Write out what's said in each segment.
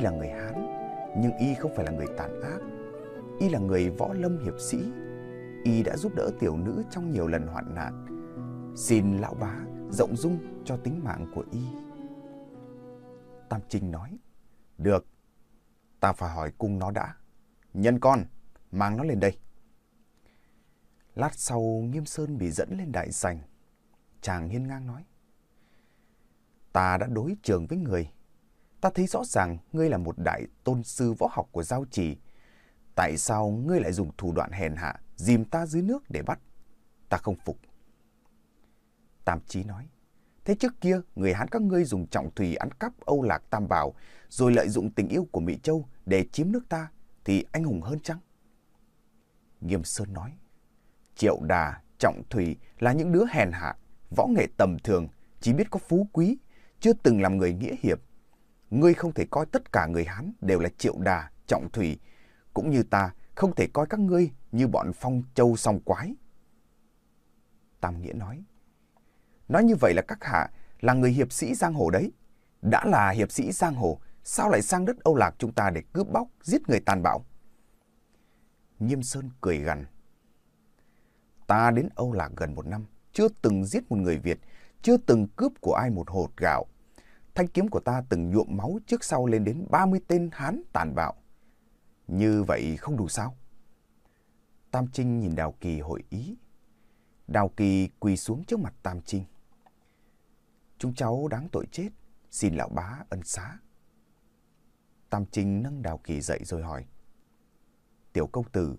y là người Hán, nhưng y không phải là người tàn ác. Y là người võ lâm hiệp sĩ. Y đã giúp đỡ tiểu nữ trong nhiều lần hoạn nạn. Xin lão bá rộng dung cho tính mạng của y. Tam Trinh nói, được, ta phải hỏi cung nó đã. Nhân con, mang nó lên đây. Lát sau Nghiêm Sơn bị dẫn lên đại sành. Chàng hiên ngang nói. Ta đã đối trường với người. Ta thấy rõ ràng ngươi là một đại tôn sư võ học của giao trì. Tại sao ngươi lại dùng thủ đoạn hèn hạ, dìm ta dưới nước để bắt? Ta không phục. Tam Chí nói. Thế trước kia, người Hán các ngươi dùng trọng thủy ăn cắp Âu Lạc Tam Bảo, rồi lợi dụng tình yêu của Mỹ Châu để chiếm nước ta, thì anh hùng hơn chăng? Nghiêm Sơn nói. Triệu Đà, Trọng Thủy là những đứa hèn hạ, võ nghệ tầm thường, chỉ biết có phú quý, chưa từng làm người nghĩa hiệp. Ngươi không thể coi tất cả người Hán đều là Triệu Đà, Trọng Thủy, cũng như ta không thể coi các ngươi như bọn phong châu song quái. Tam Nghĩa nói, nói như vậy là các hạ là người hiệp sĩ giang hồ đấy. Đã là hiệp sĩ giang hồ, sao lại sang đất Âu Lạc chúng ta để cướp bóc, giết người tàn bạo? Nghiêm Sơn cười gằn. Ta đến Âu Lạc gần một năm, chưa từng giết một người Việt, chưa từng cướp của ai một hột gạo. Thanh kiếm của ta từng nhuộm máu trước sau lên đến 30 tên Hán tàn bạo. Như vậy không đủ sao? Tam Trinh nhìn Đào Kỳ hội ý. Đào Kỳ quỳ xuống trước mặt Tam Trinh. Chúng cháu đáng tội chết, xin lão bá ân xá. Tam Trinh nâng Đào Kỳ dậy rồi hỏi. Tiểu công tử,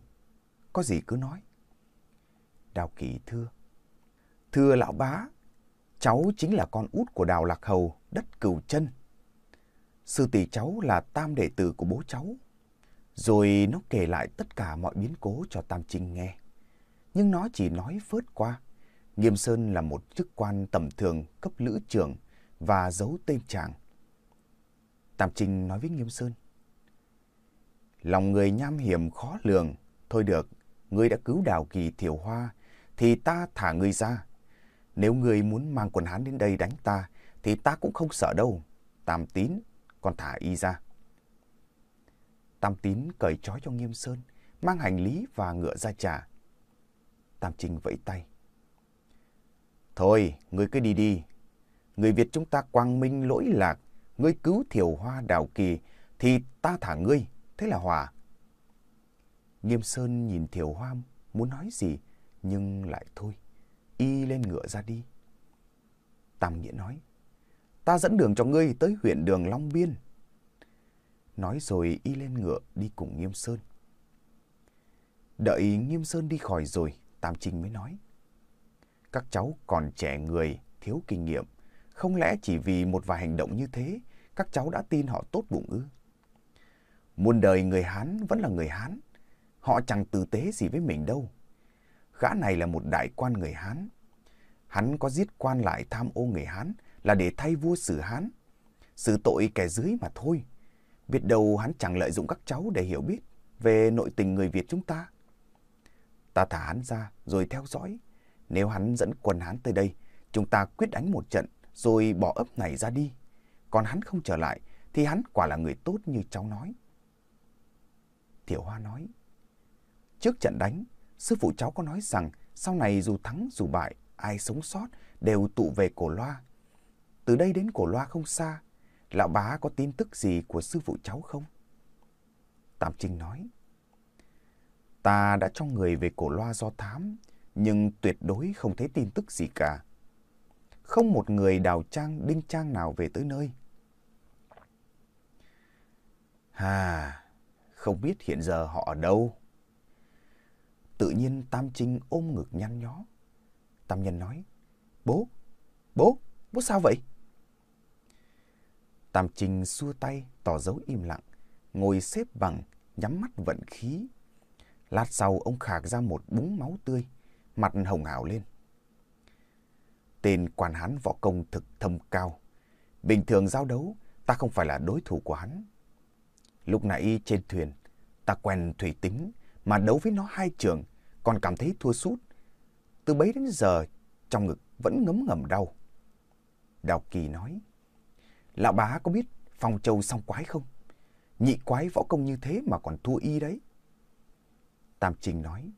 có gì cứ nói. Đào Kỳ thưa. Thưa lão bá, cháu chính là con út của Đào Lạc Hầu, đất cửu chân. Sư tỷ cháu là tam đệ tử của bố cháu. Rồi nó kể lại tất cả mọi biến cố cho Tam Trinh nghe. Nhưng nó chỉ nói phớt qua. Nghiêm Sơn là một chức quan tầm thường cấp lữ trưởng và giấu tên chàng. Tam Trinh nói với Nghiêm Sơn. Lòng người nham hiểm khó lường. Thôi được, ngươi đã cứu đào kỳ thiểu hoa, thì ta thả ngươi ra. Nếu ngươi muốn mang quần hán đến đây đánh ta, thì ta cũng không sợ đâu. Tam tín, còn thả y ra. Tam tín cởi trói cho Nghiêm Sơn, mang hành lý và ngựa ra trả. Tam Trinh vẫy tay. Thôi, ngươi cứ đi đi. Người Việt chúng ta quang minh lỗi lạc, ngươi cứu thiểu hoa đào kỳ, thì ta thả ngươi, thế là hòa. Nghiêm Sơn nhìn thiểu hoa muốn nói gì, nhưng lại thôi. Y lên ngựa ra đi. Tam Nghĩa nói, ta dẫn đường cho ngươi tới huyện đường Long Biên. Nói rồi y lên ngựa đi cùng Nghiêm Sơn. Đợi Nghiêm Sơn đi khỏi rồi, Tam Trinh mới nói. Các cháu còn trẻ người, thiếu kinh nghiệm. Không lẽ chỉ vì một vài hành động như thế, các cháu đã tin họ tốt bụng ư? Muôn đời người Hán vẫn là người Hán. Họ chẳng tử tế gì với mình đâu. Gã này là một đại quan người Hán. Hắn có giết quan lại tham ô người Hán là để thay vua xử Hán. Xử tội kẻ dưới mà thôi. Biết đâu hắn chẳng lợi dụng các cháu để hiểu biết về nội tình người Việt chúng ta. Ta thả hắn ra rồi theo dõi. Nếu hắn dẫn quân hắn tới đây, chúng ta quyết đánh một trận rồi bỏ ấp này ra đi. Còn hắn không trở lại thì hắn quả là người tốt như cháu nói. Tiểu Hoa nói, trước trận đánh, sư phụ cháu có nói rằng sau này dù thắng dù bại, ai sống sót đều tụ về cổ loa. Từ đây đến cổ loa không xa, lão bá có tin tức gì của sư phụ cháu không? Tam Trinh nói, ta đã cho người về cổ loa do thám, nhưng tuyệt đối không thấy tin tức gì cả. Không một người đào trang, đinh trang nào về tới nơi. Hà, không biết hiện giờ họ ở đâu. Tự nhiên Tam Trinh ôm ngực nhăn nhó. Tam Nhân nói, bố, bố, bố sao vậy? Tam Trinh xua tay, tỏ dấu im lặng, ngồi xếp bằng, nhắm mắt vận khí. Lát sau ông khạc ra một búng máu tươi, mặt hồng hào lên. Tên quan hán võ công thực thâm cao. Bình thường giao đấu, ta không phải là đối thủ của hắn. Lúc nãy trên thuyền, ta quen thủy tính, mà đấu với nó hai trường, còn cảm thấy thua sút. Từ bấy đến giờ, trong ngực vẫn ngấm ngầm đau. Đào Kỳ nói, Lão bá có biết Phong Châu song quái không? Nhị quái võ công như thế mà còn thua y đấy. Tam Trinh nói.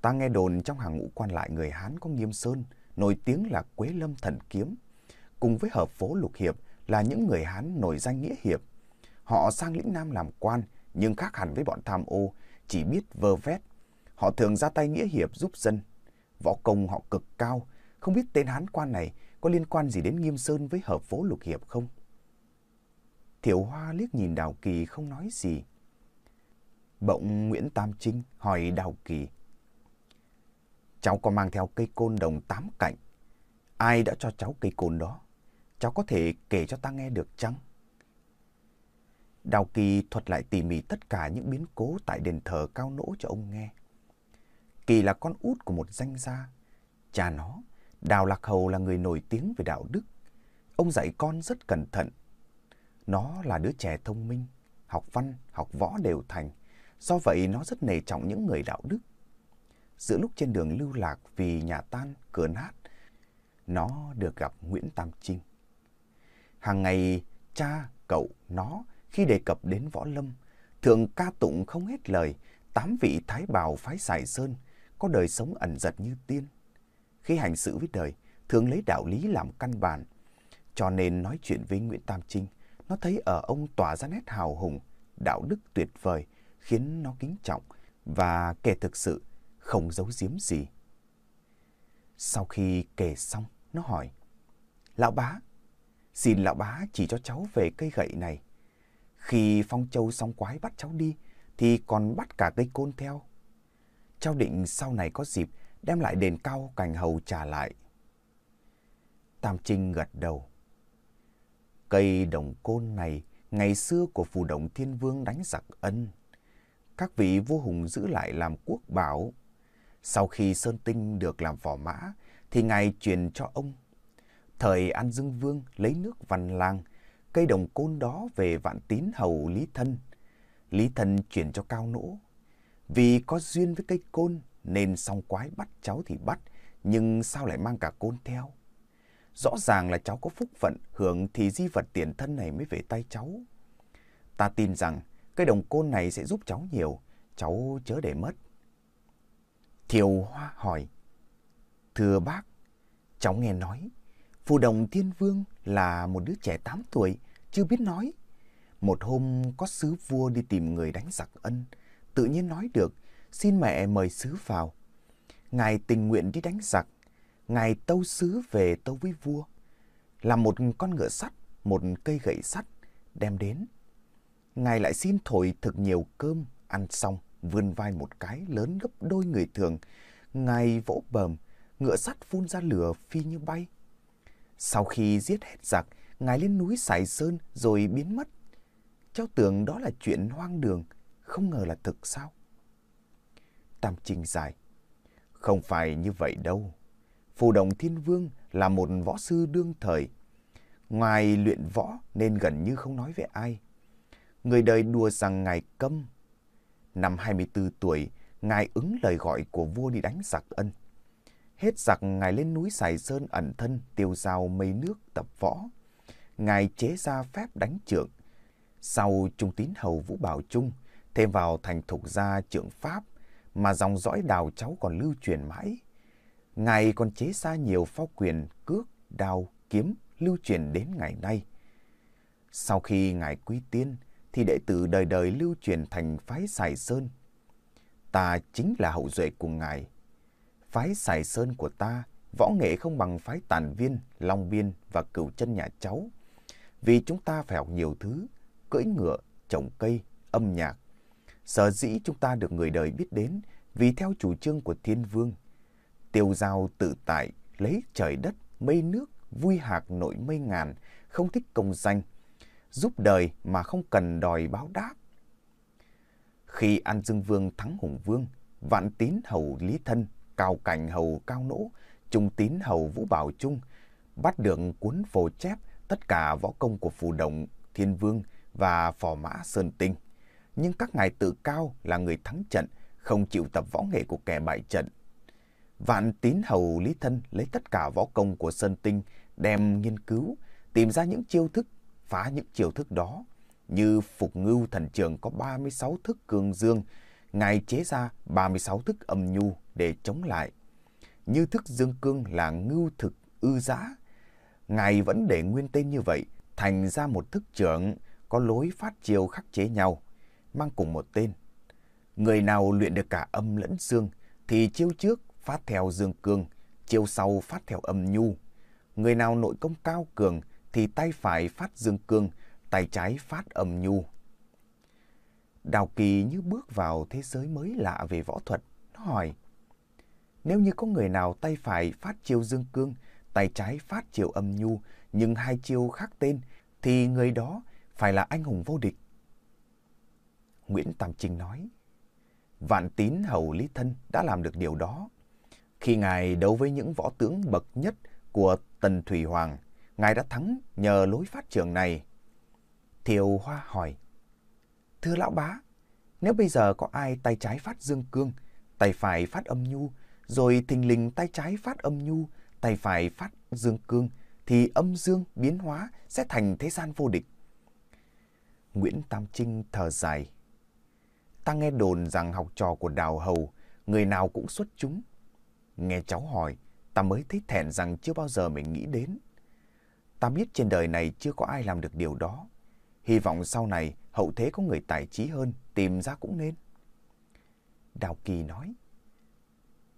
Ta nghe đồn trong hàng ngũ quan lại người Hán có Nghiêm Sơn, nổi tiếng là Quế Lâm Thần Kiếm, cùng với hợp phố Lục Hiệp là những người Hán nổi danh nghĩa hiệp. Họ sang lĩnh Nam làm quan, nhưng khác hẳn với bọn tham ô, chỉ biết vơ vét. Họ thường ra tay nghĩa hiệp giúp dân. Võ công họ cực cao, không biết tên Hán quan này có liên quan gì đến Nghiêm Sơn với hợp phố Lục Hiệp không? Thiểu Hoa liếc nhìn Đào Kỳ không nói gì. Bỗng Nguyễn Tam Trinh hỏi Đào Kỳ. Cháu có mang theo cây côn đồng tám cạnh. Ai đã cho cháu cây côn đó? Cháu có thể kể cho ta nghe được chăng? Đào Kỳ thuật lại tỉ mỉ tất cả những biến cố tại đền thờ cao nỗ cho ông nghe. Kỳ là con út của một danh gia. Cha nó, Đào Lạc Hầu là người nổi tiếng về đạo đức. Ông dạy con rất cẩn thận. Nó là đứa trẻ thông minh, học văn, học võ đều thành. Do vậy nó rất nề trọng những người đạo đức. Giữa lúc trên đường lưu lạc vì nhà tan, cửa nát, nó được gặp Nguyễn Tam Trinh. Hàng ngày, cha, cậu, nó khi đề cập đến võ lâm, thường ca tụng không hết lời tám vị thái bào phái sài sơn có đời sống ẩn giật như tiên. Khi hành xử với đời, thường lấy đạo lý làm căn bản. Cho nên nói chuyện với Nguyễn Tam Trinh, nó thấy ở ông tỏa ra nét hào hùng, đạo đức tuyệt vời, khiến nó kính trọng và kể thực sự không giấu giếm gì. Sau khi kể xong, nó hỏi, Lão bá, xin lão bá chỉ cho cháu về cây gậy này. Khi Phong Châu song quái bắt cháu đi, thì còn bắt cả cây côn theo. Cháu định sau này có dịp đem lại đền cao cành hầu trả lại. Tam Trinh gật đầu. Cây đồng côn này ngày xưa của phù đồng thiên vương đánh giặc ân. Các vị vua hùng giữ lại làm quốc bảo. Sau khi Sơn Tinh được làm phò mã, thì ngài truyền cho ông. Thời An Dương Vương lấy nước văn lang, cây đồng côn đó về vạn tín hầu Lý Thân. Lý Thân chuyển cho Cao Nỗ. Vì có duyên với cây côn nên song quái bắt cháu thì bắt, nhưng sao lại mang cả côn theo? Rõ ràng là cháu có phúc phận, hưởng thì di vật tiền thân này mới về tay cháu. Ta tin rằng cây đồng côn này sẽ giúp cháu nhiều, cháu chớ để mất. Thiều Hoa hỏi, Thưa bác, cháu nghe nói, phù đồng thiên vương là một đứa trẻ 8 tuổi, chưa biết nói. Một hôm có sứ vua đi tìm người đánh giặc ân, tự nhiên nói được, xin mẹ mời sứ vào. Ngài tình nguyện đi đánh giặc, ngài tâu sứ về tâu với vua. Làm một con ngựa sắt, một cây gậy sắt, đem đến. Ngài lại xin thổi thực nhiều cơm, ăn xong, vươn vai một cái lớn gấp đôi người thường. Ngài vỗ bờm, ngựa sắt phun ra lửa phi như bay. Sau khi giết hết giặc, ngài lên núi Sài Sơn rồi biến mất. Cháu tưởng đó là chuyện hoang đường, không ngờ là thực sao? Tam Trinh dài. Không phải như vậy đâu. Phù Đồng Thiên Vương là một võ sư đương thời. Ngoài luyện võ nên gần như không nói về ai. Người đời đùa rằng ngài câm. Năm 24 tuổi, ngài ứng lời gọi của vua đi đánh giặc ân. Hết giặc, ngài lên núi Sài Sơn ẩn thân, tiêu rào mây nước tập võ. Ngài chế ra phép đánh trượng. Sau Trung Tín Hầu Vũ Bảo Trung, thêm vào thành thục gia trượng Pháp, mà dòng dõi đào cháu còn lưu truyền mãi. Ngài còn chế ra nhiều phao quyền, cước, đao, kiếm lưu truyền đến ngày nay. Sau khi Ngài quy tiên, thì đệ tử đời đời lưu truyền thành phái Sài Sơn. Ta chính là hậu duệ của Ngài. Phái Sài Sơn của ta, võ nghệ không bằng phái Tàn Viên, Long Biên và Cửu chân nhà cháu. Vì chúng ta phải học nhiều thứ, cưỡi ngựa, trồng cây, âm nhạc, Sở dĩ chúng ta được người đời biết đến vì theo chủ trương của thiên vương. Tiêu giao tự tại, lấy trời đất, mây nước, vui hạc nội mây ngàn, không thích công danh, giúp đời mà không cần đòi báo đáp. Khi An Dương Vương thắng Hùng Vương, Vạn Tín Hầu Lý Thân, Cao Cảnh Hầu Cao Nỗ, Trung Tín Hầu Vũ Bảo Trung, bắt được cuốn phổ chép tất cả võ công của phù động Thiên Vương và phò mã Sơn Tinh nhưng các ngài tự cao là người thắng trận, không chịu tập võ nghệ của kẻ bại trận. Vạn tín hầu Lý Thân lấy tất cả võ công của Sơn Tinh đem nghiên cứu, tìm ra những chiêu thức, phá những chiêu thức đó. Như Phục Ngưu Thần Trường có 36 thức cường dương, Ngài chế ra 36 thức âm nhu để chống lại. Như thức dương cương là ngưu thực ư giã, Ngài vẫn để nguyên tên như vậy, thành ra một thức trưởng có lối phát chiêu khắc chế nhau, mang cùng một tên. Người nào luyện được cả âm lẫn dương thì chiêu trước phát theo dương cương, chiêu sau phát theo âm nhu. Người nào nội công cao cường thì tay phải phát dương cương, tay trái phát âm nhu. Đào Kỳ như bước vào thế giới mới lạ về võ thuật. Nó hỏi, nếu như có người nào tay phải phát chiêu dương cương, tay trái phát chiêu âm nhu, nhưng hai chiêu khác tên, thì người đó phải là anh hùng vô địch. Nguyễn Tam Trinh nói, Vạn tín hầu Lý Thân đã làm được điều đó. Khi Ngài đấu với những võ tướng bậc nhất của Tần Thủy Hoàng, Ngài đã thắng nhờ lối phát trường này. Thiều Hoa hỏi, Thưa lão bá, nếu bây giờ có ai tay trái phát dương cương, tay phải phát âm nhu, rồi thình lình tay trái phát âm nhu, tay phải phát dương cương, thì âm dương biến hóa sẽ thành thế gian vô địch. Nguyễn Tam Trinh thở dài. Ta nghe đồn rằng học trò của Đào Hầu, người nào cũng xuất chúng. Nghe cháu hỏi, ta mới thấy thẹn rằng chưa bao giờ mình nghĩ đến. Ta biết trên đời này chưa có ai làm được điều đó. Hy vọng sau này hậu thế có người tài trí hơn, tìm ra cũng nên. Đào Kỳ nói,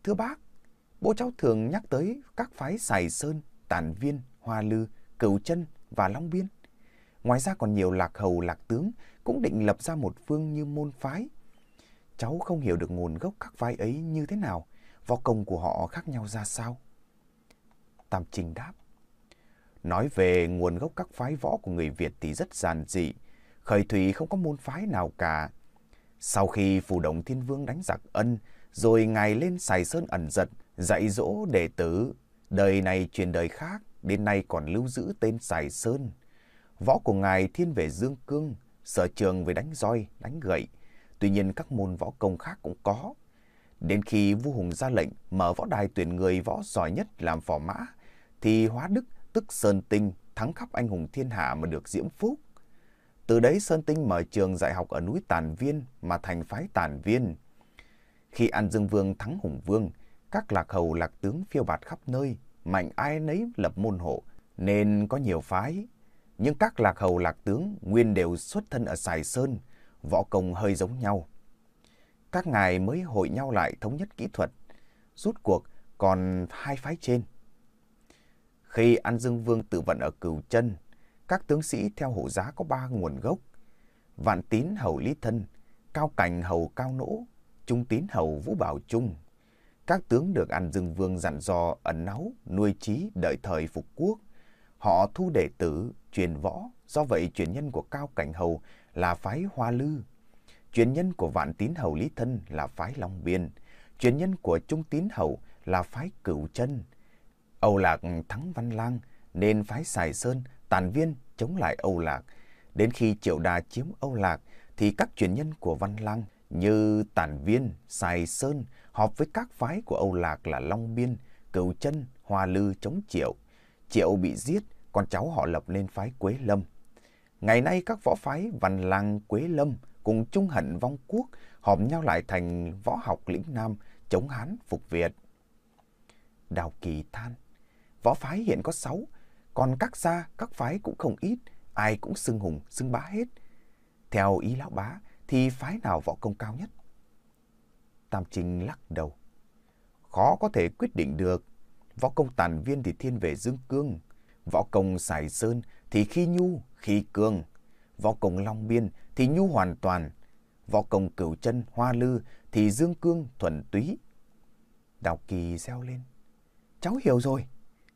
Thưa bác, bố cháu thường nhắc tới các phái Sài Sơn, Tản Viên, Hoa Lư, Cửu Chân và Long Biên. Ngoài ra còn nhiều lạc hầu lạc tướng cũng định lập ra một phương như môn phái. Cháu không hiểu được nguồn gốc các phái ấy như thế nào, võ công của họ khác nhau ra sao. Tam Trinh đáp. Nói về nguồn gốc các phái võ của người Việt thì rất giản dị. Khởi thủy không có môn phái nào cả. Sau khi phù động thiên vương đánh giặc ân, rồi ngài lên xài sơn ẩn giật, dạy dỗ đệ tử. Đời này truyền đời khác, đến nay còn lưu giữ tên xài sơn. Võ của ngài thiên về dương cương, sở trường về đánh roi, đánh gậy. Tuy nhiên các môn võ công khác cũng có. Đến khi vua Hùng ra lệnh mở võ đài tuyển người võ giỏi nhất làm phò mã, thì Hóa Đức tức Sơn Tinh thắng khắp anh hùng thiên hạ mà được diễm phúc. Từ đấy Sơn Tinh mở trường dạy học ở núi tàn Viên mà thành phái tàn Viên. Khi An Dương Vương thắng Hùng Vương, các lạc hầu lạc tướng phiêu bạt khắp nơi, mạnh ai nấy lập môn hộ, nên có nhiều phái. Nhưng các lạc hầu lạc tướng nguyên đều xuất thân ở Sài Sơn, võ công hơi giống nhau. Các ngài mới hội nhau lại thống nhất kỹ thuật, rút cuộc còn hai phái trên. Khi An Dương Vương tự vận ở Cửu Chân, các tướng sĩ theo hộ giá có ba nguồn gốc. Vạn Tín hầu Lý Thân, Cao Cảnh hầu Cao Nỗ, Trung Tín hầu Vũ Bảo Trung. Các tướng được An Dương Vương dặn dò ẩn náu, nuôi trí đợi thời phục quốc. Họ thu đệ tử, truyền võ, do vậy truyền nhân của Cao Cảnh hầu là phái Hoa Lư. Truyền nhân của Vạn Tín hầu Lý Thân là phái Long Biên. Truyền nhân của Trung Tín hầu là phái Cửu Chân Âu Lạc thắng Văn Lang nên phái Sài Sơn tàn viên chống lại Âu Lạc. Đến khi Triệu Đà chiếm Âu Lạc thì các truyền nhân của Văn Lang như Tản Viên, Sài Sơn họp với các phái của Âu Lạc là Long Biên, Cửu Chân, Hoa Lư chống Triệu. Triệu bị giết, con cháu họ lập nên phái Quế Lâm. Ngày nay các võ phái Văn Lang, Quế Lâm cùng chung hận vong quốc họp nhau lại thành võ học lĩnh Nam chống Hán phục Việt. Đào Kỳ than Võ phái hiện có sáu, còn các gia, các phái cũng không ít, ai cũng xưng hùng, xưng bá hết. Theo ý lão bá, thì phái nào võ công cao nhất? Tam Trinh lắc đầu. Khó có thể quyết định được. Võ công tàn viên thì thiên về dương cương. Võ công xài sơn thì khi nhu, khi cương. Võ công long biên thì nhu hoàn toàn. Võ công cửu chân, hoa lư thì dương cương, thuần túy. Đào Kỳ reo lên. Cháu hiểu rồi.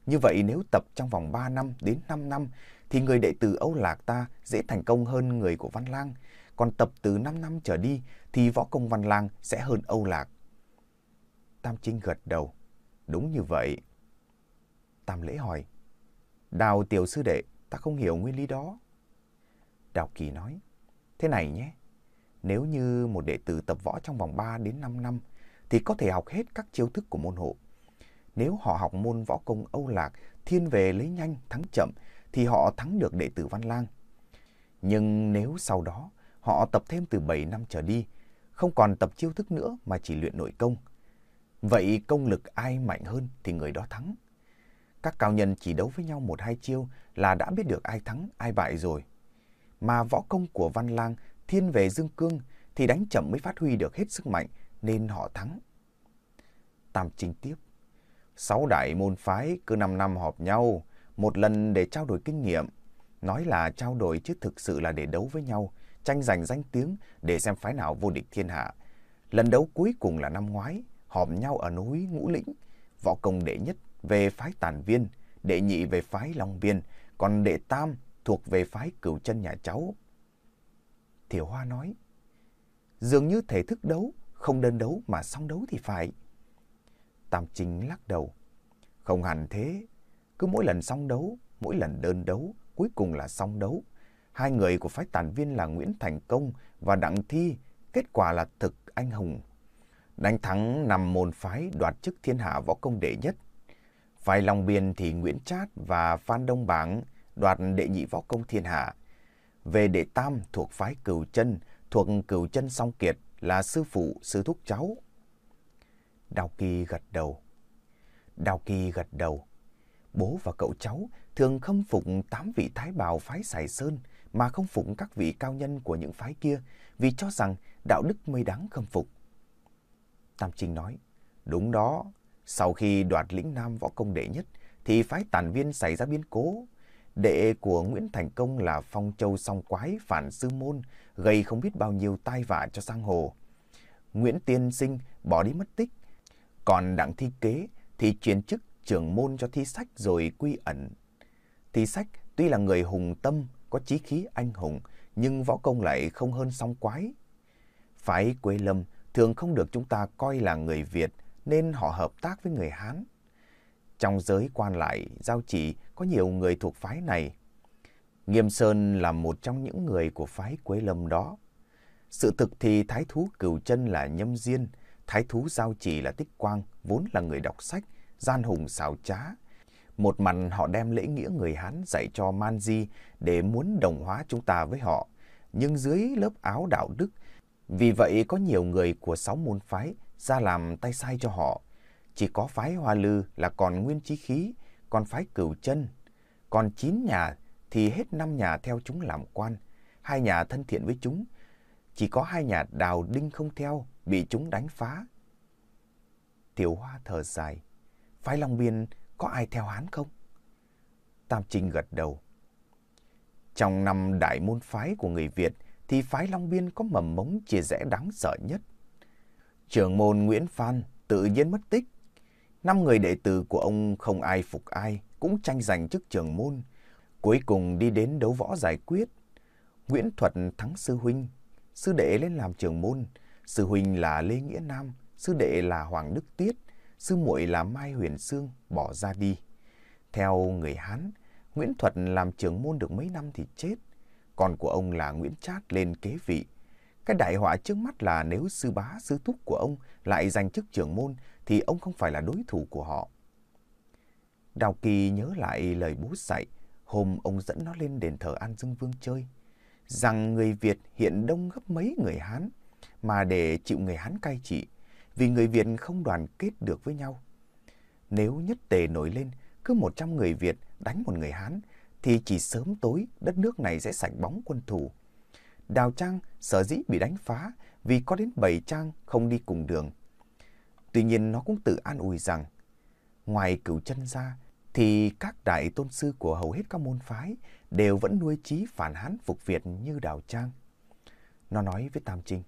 Như vậy nếu tập trong vòng 3 năm đến 5 năm thì người đệ tử Âu Lạc ta dễ thành công hơn người của Văn Lang. Còn tập từ 5 năm trở đi thì võ công Văn Lang sẽ hơn Âu Lạc. Tam Trinh gật đầu. Đúng như vậy. Tam Lễ hỏi. Đào tiểu sư đệ, ta không hiểu nguyên lý đó. Đào Kỳ nói. Thế này nhé. Nếu như một đệ tử tập võ trong vòng 3 đến 5 năm thì có thể học hết các chiêu thức của môn hộ nếu họ học môn võ công Âu Lạc thiên về lấy nhanh thắng chậm thì họ thắng được đệ tử Văn Lang. Nhưng nếu sau đó họ tập thêm từ 7 năm trở đi, không còn tập chiêu thức nữa mà chỉ luyện nội công, vậy công lực ai mạnh hơn thì người đó thắng. Các cao nhân chỉ đấu với nhau một hai chiêu là đã biết được ai thắng, ai bại rồi. Mà võ công của Văn Lang thiên về dương cương thì đánh chậm mới phát huy được hết sức mạnh nên họ thắng. Tam Trinh tiếp. Sáu đại môn phái cứ năm năm họp nhau, một lần để trao đổi kinh nghiệm. Nói là trao đổi chứ thực sự là để đấu với nhau, tranh giành danh tiếng để xem phái nào vô địch thiên hạ. Lần đấu cuối cùng là năm ngoái, họp nhau ở núi Ngũ Lĩnh, võ công đệ nhất về phái Tản Viên, đệ nhị về phái Long Biên, còn đệ tam thuộc về phái Cửu Chân nhà cháu. Thiểu Hoa nói, dường như thể thức đấu, không đơn đấu mà song đấu thì phải. Tam Trinh lắc đầu, không hẳn thế, cứ mỗi lần song đấu, mỗi lần đơn đấu, cuối cùng là song đấu. Hai người của phái tản viên là Nguyễn Thành Công và Đặng Thi, kết quả là thực anh hùng. Đánh thắng nằm môn phái đoạt chức thiên hạ võ công đệ nhất. Phái Long Biên thì Nguyễn Trát và Phan Đông Bảng đoạt đệ nhị võ công thiên hạ. Về đệ tam thuộc phái Cửu Chân, thuộc Cửu Chân Song Kiệt là sư phụ, sư thúc cháu. Đào Kỳ gật đầu. Đào Kỳ gật đầu. Bố và cậu cháu thường khâm phục tám vị thái bào phái Sài Sơn mà không phục các vị cao nhân của những phái kia vì cho rằng đạo đức mới đáng khâm phục. Tam Trinh nói, đúng đó, sau khi đoạt lĩnh Nam võ công đệ nhất thì phái tàn viên xảy ra biến cố. Đệ của Nguyễn Thành Công là Phong Châu song quái phản sư môn, gây không biết bao nhiêu tai vạ cho sang hồ. Nguyễn Tiên Sinh bỏ đi mất tích. Còn Đặng Thi Kế thì chuyển chức trưởng môn cho thi sách rồi quy ẩn. Thi sách tuy là người hùng tâm, có chí khí anh hùng, nhưng võ công lại không hơn song quái. Phái Quế Lâm thường không được chúng ta coi là người Việt nên họ hợp tác với người Hán. Trong giới quan lại, giao chỉ có nhiều người thuộc phái này. Nghiêm Sơn là một trong những người của phái Quế Lâm đó. Sự thực thì thái thú cửu chân là nhâm diên, thái thú giao chỉ là tích quang, vốn là người đọc sách, gian hùng xảo trá. Một mặt họ đem lễ nghĩa người Hán dạy cho Man Di để muốn đồng hóa chúng ta với họ. Nhưng dưới lớp áo đạo đức, vì vậy có nhiều người của sáu môn phái ra làm tay sai cho họ. Chỉ có phái Hoa Lư là còn nguyên chí khí, còn phái Cửu Chân. Còn chín nhà thì hết năm nhà theo chúng làm quan, hai nhà thân thiện với chúng. Chỉ có hai nhà đào đinh không theo, bị chúng đánh phá. Tiểu Hoa thở dài, phái Long Biên có ai theo Hán không? Tam Trinh gật đầu. Trong năm đại môn phái của người Việt thì phái Long Biên có mầm mống chia rẽ đáng sợ nhất. Trưởng môn Nguyễn Phan tự nhiên mất tích. Năm người đệ tử của ông không ai phục ai, cũng tranh giành chức trưởng môn. Cuối cùng đi đến đấu võ giải quyết. Nguyễn Thuật thắng sư huynh, sư đệ lên làm trưởng môn. Sư huynh là Lê Nghĩa Nam, sư đệ là Hoàng Đức Tiết, sư muội là Mai Huyền Sương bỏ ra đi. Theo người Hán, Nguyễn Thuật làm trưởng môn được mấy năm thì chết. Con của ông là Nguyễn Trát lên kế vị. Cái đại họa trước mắt là nếu sư bá, sư thúc của ông lại giành chức trưởng môn thì ông không phải là đối thủ của họ. Đào Kỳ nhớ lại lời bố dạy hôm ông dẫn nó lên đền thờ An Dương Vương chơi, rằng người Việt hiện đông gấp mấy người Hán, mà để chịu người Hán cai trị, vì người Việt không đoàn kết được với nhau. Nếu nhất tề nổi lên, cứ 100 người Việt đánh một người Hán, thì chỉ sớm tối đất nước này sẽ sạch bóng quân thù. Đào Trang sở dĩ bị đánh phá vì có đến 7 trang không đi cùng đường. Tuy nhiên nó cũng tự an ủi rằng, ngoài cửu chân ra, thì các đại tôn sư của hầu hết các môn phái đều vẫn nuôi trí phản hán phục Việt như Đào Trang. Nó nói với Tam Trinh,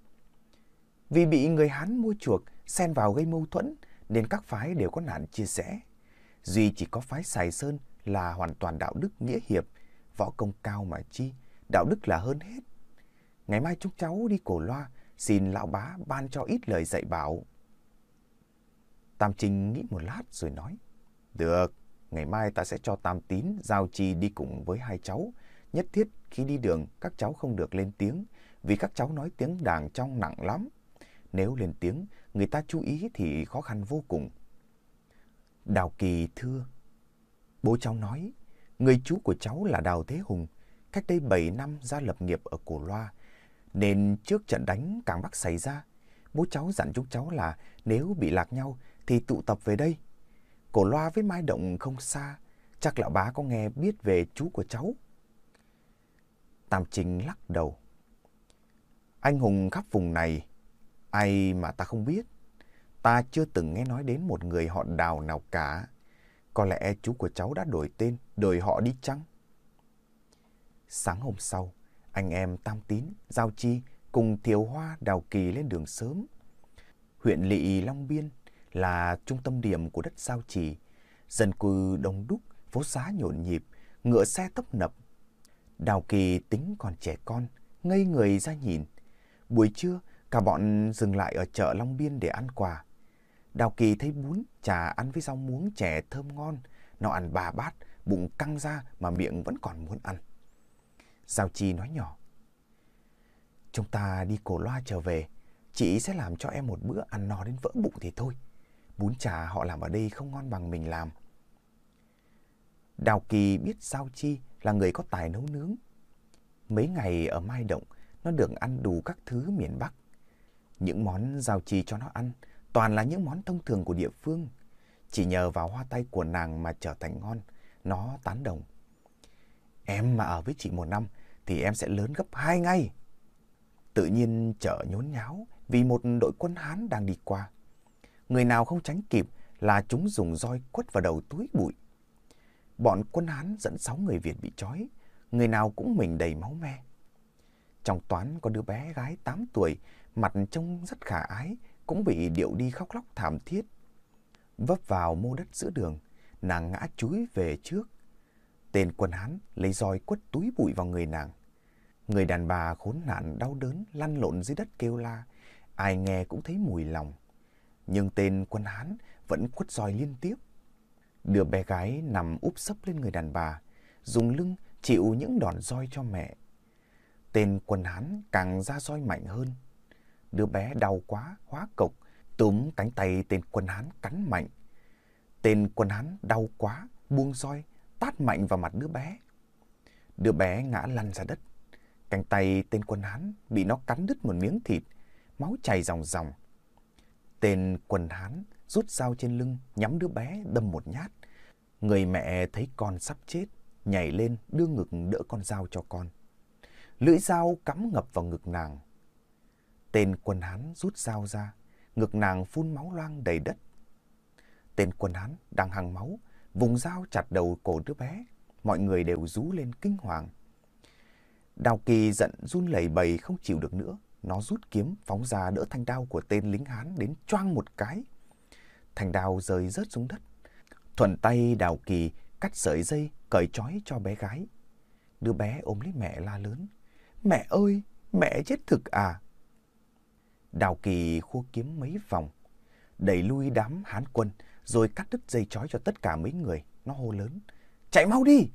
vì bị người Hán mua chuộc, xen vào gây mâu thuẫn, nên các phái đều có nạn chia sẻ. Duy chỉ có phái Sài Sơn là hoàn toàn đạo đức nghĩa hiệp, võ công cao mà chi, đạo đức là hơn hết. Ngày mai chúng cháu đi cổ loa, xin lão bá ban cho ít lời dạy bảo. Tam Trinh nghĩ một lát rồi nói, được, ngày mai ta sẽ cho Tam Tín giao chi đi cùng với hai cháu. Nhất thiết khi đi đường các cháu không được lên tiếng, vì các cháu nói tiếng đàng trong nặng lắm. Nếu lên tiếng, người ta chú ý thì khó khăn vô cùng. Đào Kỳ thưa, bố cháu nói, Người chú của cháu là Đào Thế Hùng, cách đây 7 năm ra lập nghiệp ở Cổ Loa. Nên trước trận đánh càng Bắc xảy ra, bố cháu dặn chúng cháu là nếu bị lạc nhau thì tụ tập về đây. Cổ Loa với Mai Động không xa, chắc lão bá có nghe biết về chú của cháu. Tam Trinh lắc đầu. Anh hùng khắp vùng này, ai mà ta không biết. Ta chưa từng nghe nói đến một người họ đào nào cả. Có lẽ chú của cháu đã đổi tên, đổi họ đi chăng? Sáng hôm sau, anh em Tam Tín, Giao Chi cùng Thiều Hoa đào kỳ lên đường sớm. Huyện Lỵ Long Biên là trung tâm điểm của đất Giao Trì. Dân cư đông đúc, phố xá nhộn nhịp, ngựa xe tấp nập. Đào Kỳ tính còn trẻ con, ngây người ra nhìn. Buổi trưa, cả bọn dừng lại ở chợ Long Biên để ăn quà. Đào Kỳ thấy bún, trà ăn với rau muống chè thơm ngon. Nó ăn ba bát, bụng căng ra mà miệng vẫn còn muốn ăn. Giao Chi nói nhỏ. Chúng ta đi cổ loa trở về, chị sẽ làm cho em một bữa ăn no đến vỡ bụng thì thôi. Bún trà họ làm ở đây không ngon bằng mình làm. Đào Kỳ biết Giao Chi là người có tài nấu nướng. Mấy ngày ở Mai Động, nó được ăn đủ các thứ miền Bắc. Những món Giao Chi cho nó ăn toàn là những món thông thường của địa phương. Chỉ nhờ vào hoa tay của nàng mà trở thành ngon, nó tán đồng. Em mà ở với chị một năm thì em sẽ lớn gấp hai ngay. Tự nhiên chợ nhốn nháo vì một đội quân Hán đang đi qua. Người nào không tránh kịp là chúng dùng roi quất vào đầu túi bụi. Bọn quân Hán dẫn sáu người Việt bị trói, người nào cũng mình đầy máu me. Trong toán có đứa bé gái 8 tuổi, mặt trông rất khả ái, cũng bị điệu đi khóc lóc thảm thiết. Vấp vào mô đất giữa đường, nàng ngã chúi về trước. Tên quân Hán lấy roi quất túi bụi vào người nàng. Người đàn bà khốn nạn đau đớn lăn lộn dưới đất kêu la, ai nghe cũng thấy mùi lòng. Nhưng tên quân Hán vẫn quất roi liên tiếp. Đứa bé gái nằm úp sấp lên người đàn bà, dùng lưng chịu những đòn roi cho mẹ. Tên quân Hán càng ra roi mạnh hơn. Đứa bé đau quá, hóa cộc, túm cánh tay tên quân Hán cắn mạnh. Tên quân Hán đau quá, buông roi, tát mạnh vào mặt đứa bé. Đứa bé ngã lăn ra đất. Cánh tay tên quân Hán bị nó cắn đứt một miếng thịt, máu chảy ròng ròng. Tên quân Hán rút dao trên lưng, nhắm đứa bé đâm một nhát. Người mẹ thấy con sắp chết, nhảy lên đưa ngực đỡ con dao cho con. Lưỡi dao cắm ngập vào ngực nàng. Tên quân Hán rút dao ra, ngực nàng phun máu loang đầy đất. Tên quân Hán đang hằng máu, vùng dao chặt đầu cổ đứa bé. Mọi người đều rú lên kinh hoàng. Đào Kỳ giận run lẩy bẩy không chịu được nữa. Nó rút kiếm phóng ra đỡ thanh đao của tên lính Hán đến choang một cái. Thanh đao rơi rớt xuống đất. Thuận tay Đào Kỳ cắt sợi dây cởi trói cho bé gái. Đứa bé ôm lấy mẹ la lớn. Mẹ ơi, mẹ chết thực à? Đào Kỳ khua kiếm mấy vòng, đẩy lui đám hán quân, rồi cắt đứt dây trói cho tất cả mấy người. Nó hô lớn, chạy mau đi!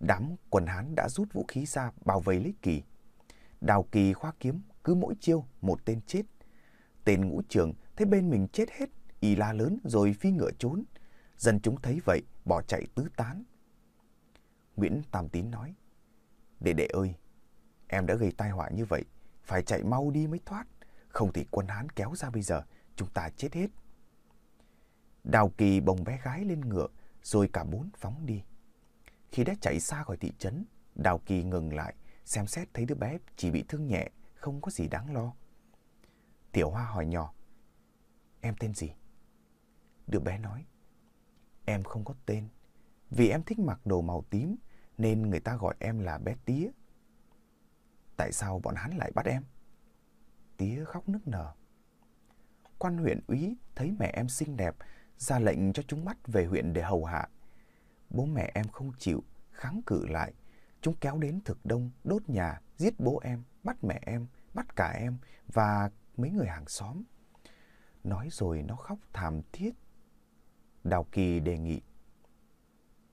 Đám quần hán đã rút vũ khí ra bảo vệ lấy Kỳ. Đào Kỳ khoa kiếm, cứ mỗi chiêu một tên chết. Tên ngũ trưởng thấy bên mình chết hết, y la lớn rồi phi ngựa trốn. Dân chúng thấy vậy, bỏ chạy tứ tán. Nguyễn Tam Tín nói, Đệ đệ ơi, em đã gây tai họa như vậy, phải chạy mau đi mới thoát, không thì quân Hán kéo ra bây giờ, chúng ta chết hết. Đào Kỳ bồng bé gái lên ngựa, rồi cả bốn phóng đi. Khi đã chạy xa khỏi thị trấn, Đào Kỳ ngừng lại, xem xét thấy đứa bé chỉ bị thương nhẹ, không có gì đáng lo. Tiểu Hoa hỏi nhỏ, em tên gì? Đứa bé nói, em không có tên, vì em thích mặc đồ màu tím nên người ta gọi em là bé tía. Tại sao bọn hắn lại bắt em? Tía khóc nức nở. Quan huyện úy thấy mẹ em xinh đẹp, ra lệnh cho chúng bắt về huyện để hầu hạ. Bố mẹ em không chịu, kháng cự lại. Chúng kéo đến thực đông, đốt nhà, giết bố em, bắt mẹ em, bắt cả em và mấy người hàng xóm. Nói rồi nó khóc thảm thiết. Đào Kỳ đề nghị.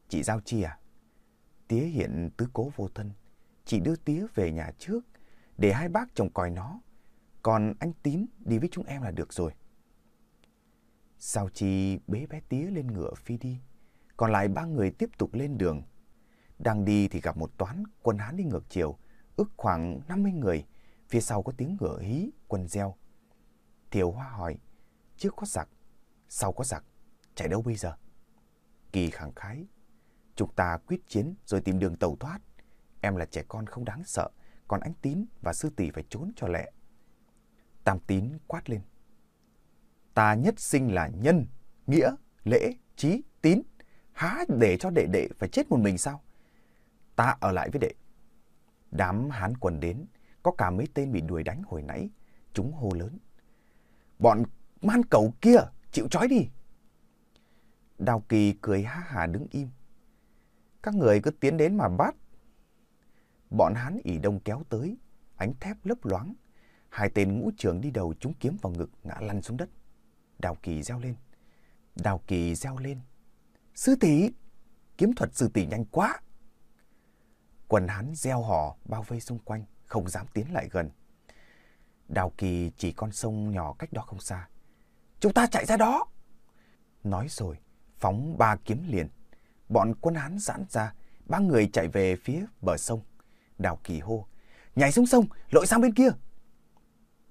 Chị Giao Chi à? Tía hiện tứ cố vô thân. Chị đưa tía về nhà trước để hai bác chồng còi nó. Còn anh Tín đi với chúng em là được rồi. Sao Chi bế bé tía lên ngựa phi đi. Còn lại ba người tiếp tục lên đường. Đang đi thì gặp một toán quân Hán đi ngược chiều, ước khoảng 50 người. Phía sau có tiếng ngựa hí, quân reo. Thiều Hoa hỏi, trước có giặc, sau có giặc, chạy đâu bây giờ? Kỳ khẳng khái, chúng ta quyết chiến rồi tìm đường tàu thoát. Em là trẻ con không đáng sợ, còn ánh Tín và sư tỷ phải trốn cho lẹ. Tam Tín quát lên. Ta nhất sinh là nhân, nghĩa, lễ, trí, tín. Há để cho đệ đệ phải chết một mình sao? Ta ở lại với đệ. Đám hán quần đến, có cả mấy tên bị đuổi đánh hồi nãy. Chúng hô lớn. Bọn man cầu kia, chịu trói đi. Đào Kỳ cười ha hà đứng im. Các người cứ tiến đến mà bắt. Bọn hán ỉ đông kéo tới, ánh thép lấp loáng. Hai tên ngũ trưởng đi đầu chúng kiếm vào ngực ngã lăn xuống đất. Đào Kỳ reo lên. Đào Kỳ reo lên. Sư tỷ, kiếm thuật sư tỷ nhanh quá. Quần hán reo hò bao vây xung quanh, không dám tiến lại gần. Đào Kỳ chỉ con sông nhỏ cách đó không xa. Chúng ta chạy ra đó. Nói rồi, phóng ba kiếm liền. Bọn quân hán giãn ra, ba người chạy về phía bờ sông. Đào Kỳ hô. Nhảy xuống sông, lội sang bên kia.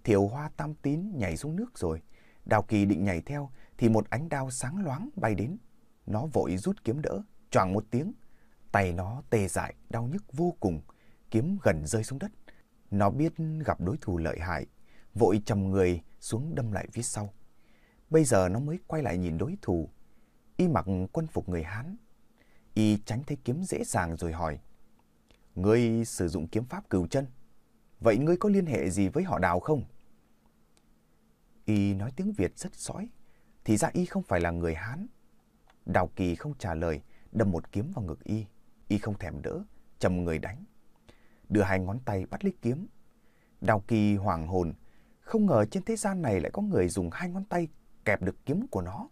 Thiều hoa tam tín nhảy xuống nước rồi. Đào Kỳ định nhảy theo thì một ánh đao sáng loáng bay đến. Nó vội rút kiếm đỡ, choàng một tiếng. Tay nó tê dại, đau nhức vô cùng, kiếm gần rơi xuống đất. Nó biết gặp đối thủ lợi hại, vội chầm người xuống đâm lại phía sau. Bây giờ nó mới quay lại nhìn đối thủ. Y mặc quân phục người Hán. Y tránh thấy kiếm dễ dàng rồi hỏi. Ngươi sử dụng kiếm pháp cửu chân. Vậy ngươi có liên hệ gì với họ đào không? Y nói tiếng Việt rất sõi. Thì ra Y không phải là người Hán. Đào Kỳ không trả lời, đâm một kiếm vào ngực Y. Y không thèm đỡ, chầm người đánh. Đưa hai ngón tay bắt lấy kiếm. Đào Kỳ hoàng hồn, không ngờ trên thế gian này lại có người dùng hai ngón tay kẹp được kiếm của nó.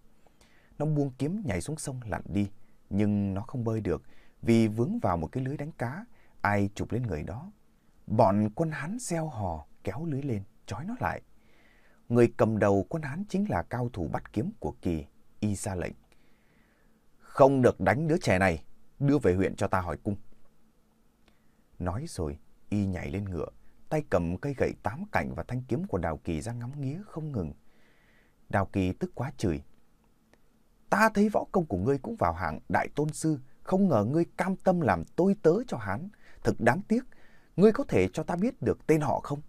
Nó buông kiếm nhảy xuống sông lặn đi, nhưng nó không bơi được vì vướng vào một cái lưới đánh cá, ai chụp lên người đó. Bọn quân Hán gieo hò kéo lưới lên, trói nó lại. Người cầm đầu quân Hán chính là cao thủ bắt kiếm của Kỳ, y ra lệnh. Không được đánh đứa trẻ này, đưa về huyện cho ta hỏi cung. Nói rồi, y nhảy lên ngựa, tay cầm cây gậy tám cạnh và thanh kiếm của Đào Kỳ ra ngắm nghía không ngừng. Đào Kỳ tức quá chửi. Ta thấy võ công của ngươi cũng vào hạng đại tôn sư, không ngờ ngươi cam tâm làm tôi tớ cho hắn. thực đáng tiếc, ngươi có thể cho ta biết được tên họ không?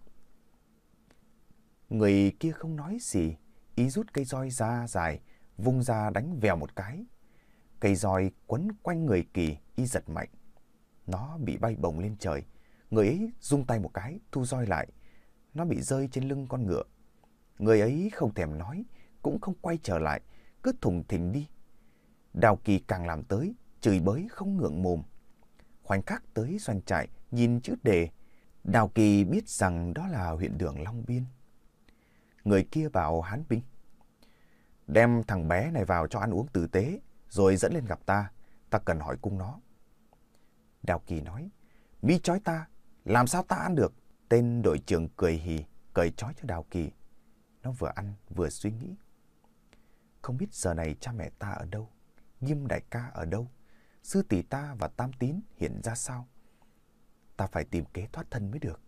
Người kia không nói gì, ý rút cây roi ra dài, vung ra đánh vèo một cái. Cây roi quấn quanh người kỳ, y giật mạnh. Nó bị bay bổng lên trời. Người ấy rung tay một cái, thu roi lại. Nó bị rơi trên lưng con ngựa. Người ấy không thèm nói, cũng không quay trở lại, cứ thùng thình đi. Đào Kỳ càng làm tới, chửi bới không ngượng mồm. Khoảnh khắc tới doanh trại, nhìn chữ đề, Đào Kỳ biết rằng đó là huyện đường Long Biên. Người kia bảo Hán Binh. Đem thằng bé này vào cho ăn uống tử tế, rồi dẫn lên gặp ta, ta cần hỏi cung nó. Đào Kỳ nói, mi chói ta, làm sao ta ăn được? Tên đội trưởng cười hì, cởi chói cho Đào Kỳ. Nó vừa ăn vừa suy nghĩ. Không biết giờ này cha mẹ ta ở đâu, Nghiêm đại ca ở đâu, sư tỷ ta và tam tín hiện ra sao? Ta phải tìm kế thoát thân mới được.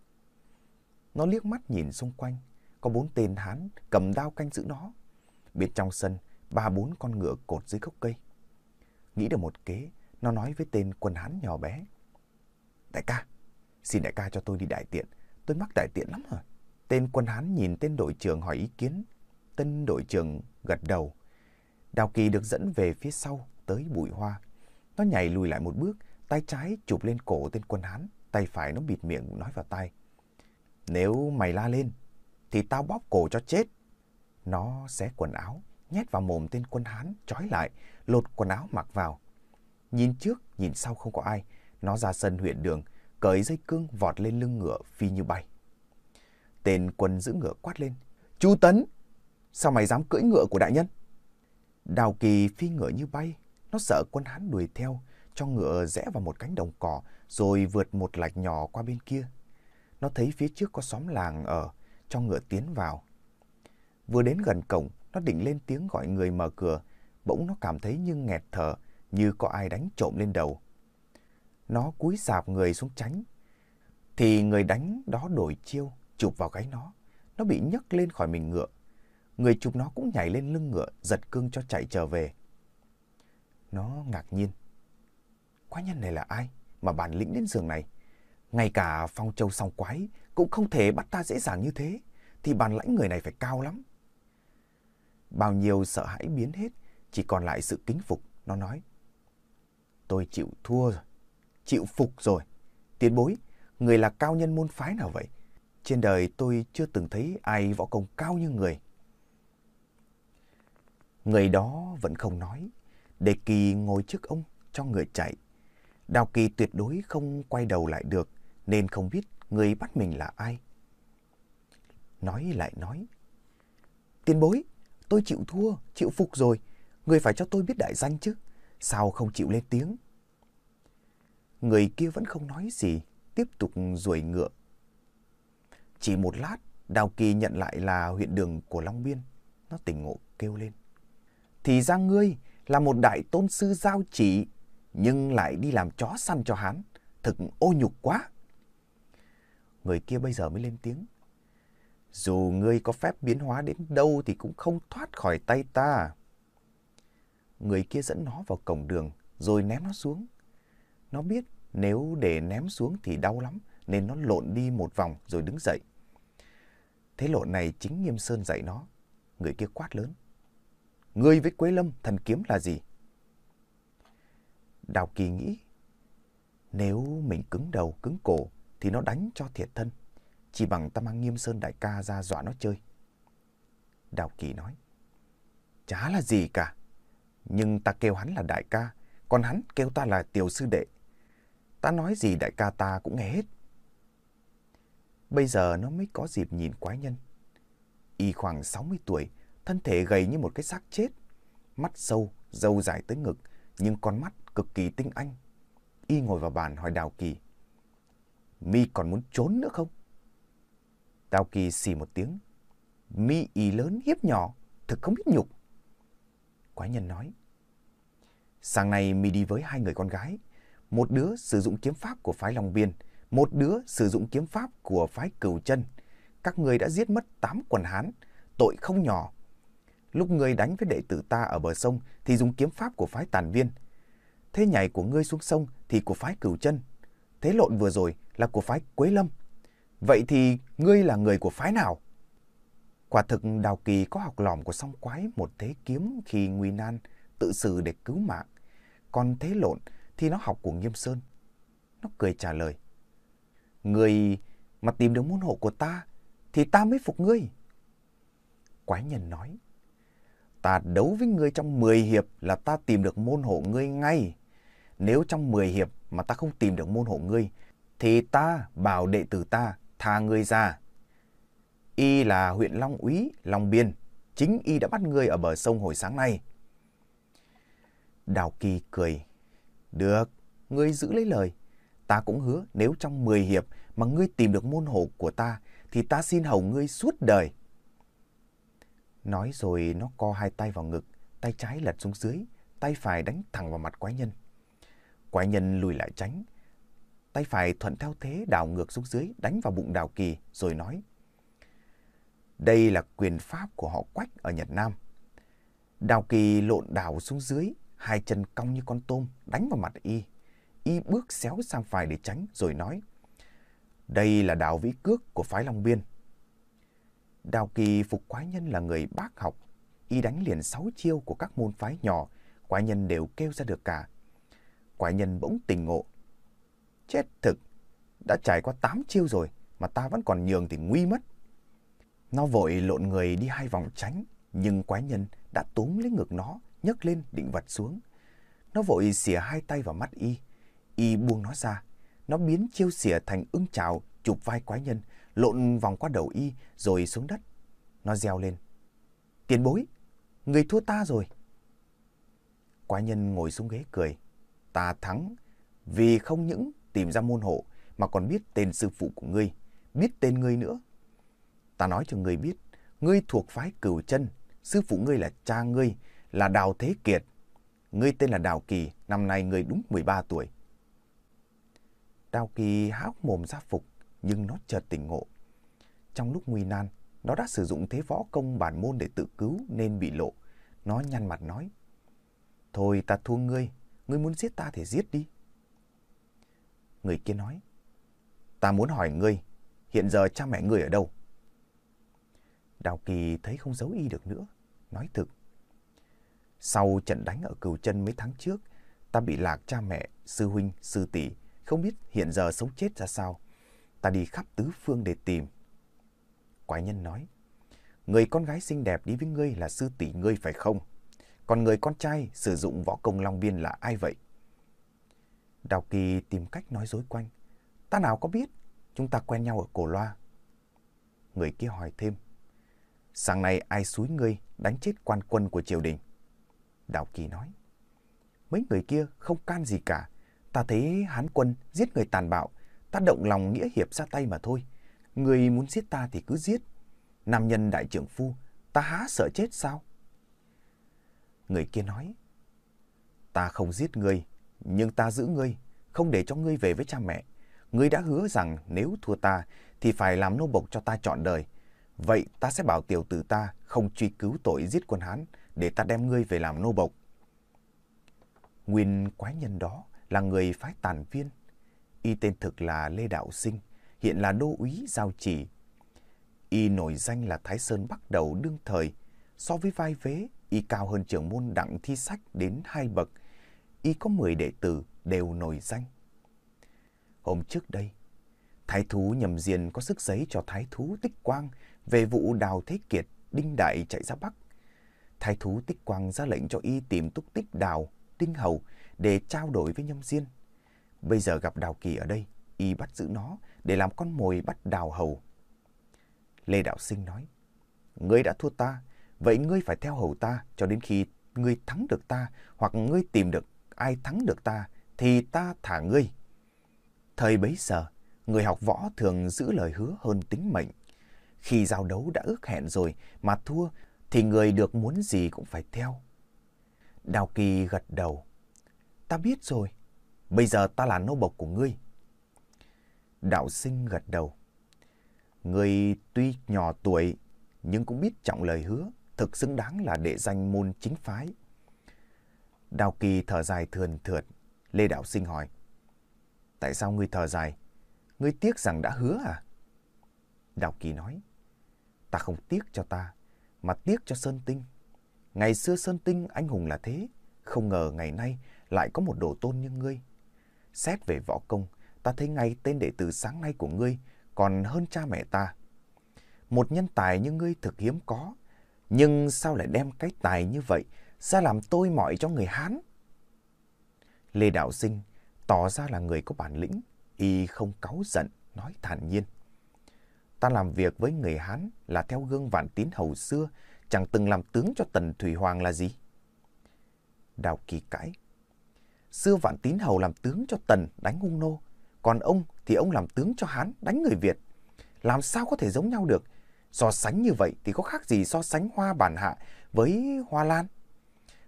Nó liếc mắt nhìn xung quanh, có bốn tên hán cầm đao canh giữ nó. Bên trong sân, ba bốn con ngựa cột dưới gốc cây. Nghĩ được một kế, nó nói với tên quân hán nhỏ bé. Đại ca, xin đại ca cho tôi đi đại tiện, tôi mắc đại tiện lắm rồi. Tên quân hán nhìn tên đội trưởng hỏi ý kiến. Tên đội trưởng gật đầu. Đào Kỳ được dẫn về phía sau, tới bụi hoa. Nó nhảy lùi lại một bước, tay trái chụp lên cổ tên quân hán, tay phải nó bịt miệng nói vào tai. Nếu mày la lên, thì tao bóp cổ cho chết. Nó xé quần áo, nhét vào mồm tên quân hán, trói lại, lột quần áo mặc vào. Nhìn trước, nhìn sau không có ai, nó ra sân huyện đường, cởi dây cương vọt lên lưng ngựa phi như bay. Tên quân giữ ngựa quát lên. Chu Tấn, sao mày dám cưỡi ngựa của đại nhân? Đào Kỳ phi ngựa như bay, nó sợ quân Hán đuổi theo, cho ngựa rẽ vào một cánh đồng cỏ, rồi vượt một lạch nhỏ qua bên kia. Nó thấy phía trước có xóm làng ở, cho ngựa tiến vào. Vừa đến gần cổng, nó định lên tiếng gọi người mở cửa, bỗng nó cảm thấy như nghẹt thở, như có ai đánh trộm lên đầu. Nó cúi sạp người xuống tránh, thì người đánh đó đổi chiêu, chụp vào gáy nó. Nó bị nhấc lên khỏi mình ngựa. Người chụp nó cũng nhảy lên lưng ngựa, giật cương cho chạy trở về. Nó ngạc nhiên. Quái nhân này là ai mà bản lĩnh đến giường này? Ngay cả phong châu song quái cũng không thể bắt ta dễ dàng như thế. Thì bản lãnh người này phải cao lắm. Bao nhiêu sợ hãi biến hết, chỉ còn lại sự kính phục. Nó nói, tôi chịu thua rồi, chịu phục rồi. Tiến bối, người là cao nhân môn phái nào vậy? Trên đời tôi chưa từng thấy ai võ công cao như người. Người đó vẫn không nói. Đề kỳ ngồi trước ông cho người chạy. Đào kỳ tuyệt đối không quay đầu lại được nên không biết người bắt mình là ai. Nói lại nói. Tiên bối, tôi chịu thua, chịu phục rồi. Người phải cho tôi biết đại danh chứ. Sao không chịu lên tiếng? Người kia vẫn không nói gì, tiếp tục ruồi ngựa. Chỉ một lát, Đào Kỳ nhận lại là huyện đường của Long Biên. Nó tỉnh ngộ kêu lên. Thì ra ngươi là một đại tôn sư giao chỉ, nhưng lại đi làm chó săn cho hắn. Thực ô nhục quá. Người kia bây giờ mới lên tiếng. Dù ngươi có phép biến hóa đến đâu thì cũng không thoát khỏi tay ta. Người kia dẫn nó vào cổng đường rồi ném nó xuống. Nó biết nếu để ném xuống thì đau lắm nên nó lộn đi một vòng rồi đứng dậy. Thế lộn này chính Nghiêm Sơn dạy nó. Người kia quát lớn. Ngươi với Quế Lâm thần kiếm là gì? Đào Kỳ nghĩ. Nếu mình cứng đầu, cứng cổ thì nó đánh cho thiệt thân. Chỉ bằng ta mang Nghiêm Sơn đại ca ra dọa nó chơi. Đào Kỳ nói. Chả là gì cả. Nhưng ta kêu hắn là đại ca, còn hắn kêu ta là tiểu sư đệ. Ta nói gì đại ca ta cũng nghe hết. Bây giờ nó mới có dịp nhìn quái nhân. Y khoảng 60 tuổi, thân thể gầy như một cái xác chết. Mắt sâu, râu dài tới ngực, nhưng con mắt cực kỳ tinh anh. Y ngồi vào bàn hỏi Đào Kỳ. Mi còn muốn trốn nữa không? Tao Kỳ xì một tiếng. Mi y lớn hiếp nhỏ, thực không biết nhục. Quái nhân nói. Sáng nay Mi đi với hai người con gái. Một đứa sử dụng kiếm pháp của phái Long Biên, một đứa sử dụng kiếm pháp của phái Cửu Chân. Các người đã giết mất tám quần Hán, tội không nhỏ. Lúc người đánh với đệ tử ta ở bờ sông thì dùng kiếm pháp của phái Tàn Viên. Thế nhảy của ngươi xuống sông thì của phái Cửu Chân. Thế lộn vừa rồi là của phái Quế Lâm. Vậy thì ngươi là người của phái nào? Quả thực Đào Kỳ có học lỏm của song quái một thế kiếm khi nguy nan, tự xử để cứu mạng. Còn thế lộn thì nó học của Nghiêm Sơn. Nó cười trả lời. Người mà tìm được môn hộ của ta thì ta mới phục ngươi. Quái nhân nói. Ta đấu với ngươi trong 10 hiệp là ta tìm được môn hộ ngươi ngay. Nếu trong 10 hiệp mà ta không tìm được môn hộ ngươi thì ta bảo đệ tử ta tha ngươi ra. Y là huyện Long Úy, Long Biên. Chính Y đã bắt ngươi ở bờ sông hồi sáng nay. Đào Kỳ cười. Được, ngươi giữ lấy lời. Ta cũng hứa nếu trong 10 hiệp mà ngươi tìm được môn hộ của ta thì ta xin hầu ngươi suốt đời. Nói rồi nó co hai tay vào ngực, tay trái lật xuống dưới, tay phải đánh thẳng vào mặt quái nhân. Quái nhân lùi lại tránh. Tay phải thuận theo thế đảo ngược xuống dưới, đánh vào bụng đào kỳ, rồi nói. Đây là quyền pháp của họ quách ở Nhật Nam. Đào kỳ lộn đảo xuống dưới, hai chân cong như con tôm, đánh vào mặt y. Y bước xéo sang phải để tránh, rồi nói. Đây là đào vĩ cước của phái Long Biên. Đào Kỳ phục quái nhân là người bác học. Y đánh liền sáu chiêu của các môn phái nhỏ, quái nhân đều kêu ra được cả. Quái nhân bỗng tình ngộ. Chết thực, đã trải qua tám chiêu rồi mà ta vẫn còn nhường thì nguy mất. Nó vội lộn người đi hai vòng tránh, nhưng quái nhân đã túm lấy ngực nó, nhấc lên định vật xuống. Nó vội xỉa hai tay vào mắt y. Y buông nó ra. Nó biến chiêu xỉa thành ưng trào chụp vai quái nhân, lộn vòng qua đầu y rồi xuống đất. Nó reo lên. Tiền bối, người thua ta rồi. Quái nhân ngồi xuống ghế cười. Ta thắng vì không những tìm ra môn hộ mà còn biết tên sư phụ của ngươi, biết tên ngươi nữa. Ta nói cho ngươi biết, ngươi thuộc phái cửu chân, sư phụ ngươi là cha ngươi, là Đào Thế Kiệt. ngươi tên là Đào Kỳ, năm nay ngươi đúng 13 tuổi. Đào Kỳ há mồm ra phục, nhưng nó chợt tỉnh ngộ. Trong lúc nguy nan, nó đã sử dụng thế võ công bản môn để tự cứu nên bị lộ. Nó nhăn mặt nói. Thôi ta thua ngươi, ngươi muốn giết ta thì giết đi. Người kia nói. Ta muốn hỏi ngươi, hiện giờ cha mẹ ngươi ở đâu? Đào Kỳ thấy không giấu y được nữa, nói thực. Sau trận đánh ở cửu chân mấy tháng trước, ta bị lạc cha mẹ, sư huynh, sư tỷ, không biết hiện giờ sống chết ra sao. Ta đi khắp tứ phương để tìm. Quái nhân nói, người con gái xinh đẹp đi với ngươi là sư tỷ ngươi phải không? Còn người con trai sử dụng võ công long biên là ai vậy? Đào Kỳ tìm cách nói dối quanh. Ta nào có biết, chúng ta quen nhau ở cổ loa. Người kia hỏi thêm, sáng nay ai xúi ngươi đánh chết quan quân của triều đình? Đào Kỳ nói, mấy người kia không can gì cả. Ta thấy hán quân giết người tàn bạo, ta động lòng nghĩa hiệp ra tay mà thôi. Người muốn giết ta thì cứ giết. Nam nhân đại trưởng phu, ta há sợ chết sao? Người kia nói, ta không giết ngươi, nhưng ta giữ ngươi, không để cho ngươi về với cha mẹ. Ngươi đã hứa rằng nếu thua ta thì phải làm nô bộc cho ta trọn đời. Vậy ta sẽ bảo tiểu tử ta không truy cứu tội giết quân Hán để ta đem ngươi về làm nô bộc. Nguyên quái nhân đó là người phái tàn viên. Y tên thực là Lê Đạo Sinh, hiện là đô úy giao chỉ. Y nổi danh là Thái Sơn bắt đầu đương thời. So với vai vế, Y cao hơn trưởng môn đặng thi sách đến hai bậc. Y có 10 đệ tử đều nổi danh. Hôm trước đây, Thái thú nhầm diền có sức giấy cho Thái thú Tích Quang về vụ đào thế kiệt, đinh đại chạy ra Bắc. Thái thú Tích Quang ra lệnh cho y tìm túc tích đào, đinh hầu để trao đổi với nhâm diên. Bây giờ gặp đào kỳ ở đây, y bắt giữ nó để làm con mồi bắt đào hầu. Lê Đạo Sinh nói, Ngươi đã thua ta, vậy ngươi phải theo hầu ta cho đến khi ngươi thắng được ta hoặc ngươi tìm được ai thắng được ta thì ta thả ngươi. Thời bấy giờ, người học võ thường giữ lời hứa hơn tính mệnh. Khi giao đấu đã ước hẹn rồi mà thua thì người được muốn gì cũng phải theo. Đào Kỳ gật đầu. Ta biết rồi, bây giờ ta là nô bộc của ngươi. Đạo sinh gật đầu. Ngươi tuy nhỏ tuổi nhưng cũng biết trọng lời hứa, thực xứng đáng là đệ danh môn chính phái. Đào Kỳ thở dài thườn thượt, Lê Đạo Sinh hỏi. Tại sao ngươi thở dài? Ngươi tiếc rằng đã hứa à? Đào Kỳ nói. Ta không tiếc cho ta, mà tiếc cho Sơn Tinh. Ngày xưa Sơn Tinh anh hùng là thế, không ngờ ngày nay lại có một đồ tôn như ngươi. Xét về võ công, ta thấy ngay tên đệ tử sáng nay của ngươi còn hơn cha mẹ ta. Một nhân tài như ngươi thực hiếm có, nhưng sao lại đem cái tài như vậy ra làm tôi mọi cho người Hán? Lê Đạo Sinh tỏ ra là người có bản lĩnh, y không cáu giận, nói thản nhiên. Ta làm việc với người Hán là theo gương vạn tín hầu xưa, chẳng từng làm tướng cho Tần Thủy Hoàng là gì. Đào Kỳ cãi. Xưa vạn tín hầu làm tướng cho Tần đánh hung nô, còn ông thì ông làm tướng cho Hán đánh người Việt. Làm sao có thể giống nhau được? So sánh như vậy thì có khác gì so sánh hoa bản hạ với hoa lan?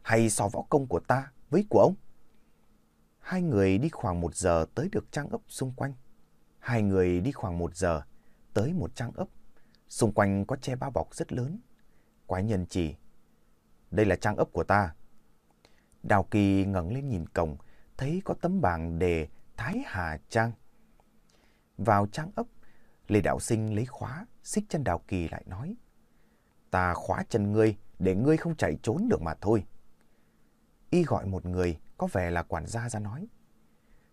Hay so võ công của ta với của ông? Hai người đi khoảng một giờ tới được trang ấp xung quanh. Hai người đi khoảng một giờ tới một trang ấp. Xung quanh có che bao bọc rất lớn. Quái nhân chỉ. Đây là trang ấp của ta. Đào Kỳ ngẩng lên nhìn cổng, thấy có tấm bảng đề Thái Hà Trang. Vào trang ấp, Lê Đạo Sinh lấy khóa, xích chân Đào Kỳ lại nói. Ta khóa chân ngươi để ngươi không chạy trốn được mà thôi. Y gọi một người có vẻ là quản gia ra nói.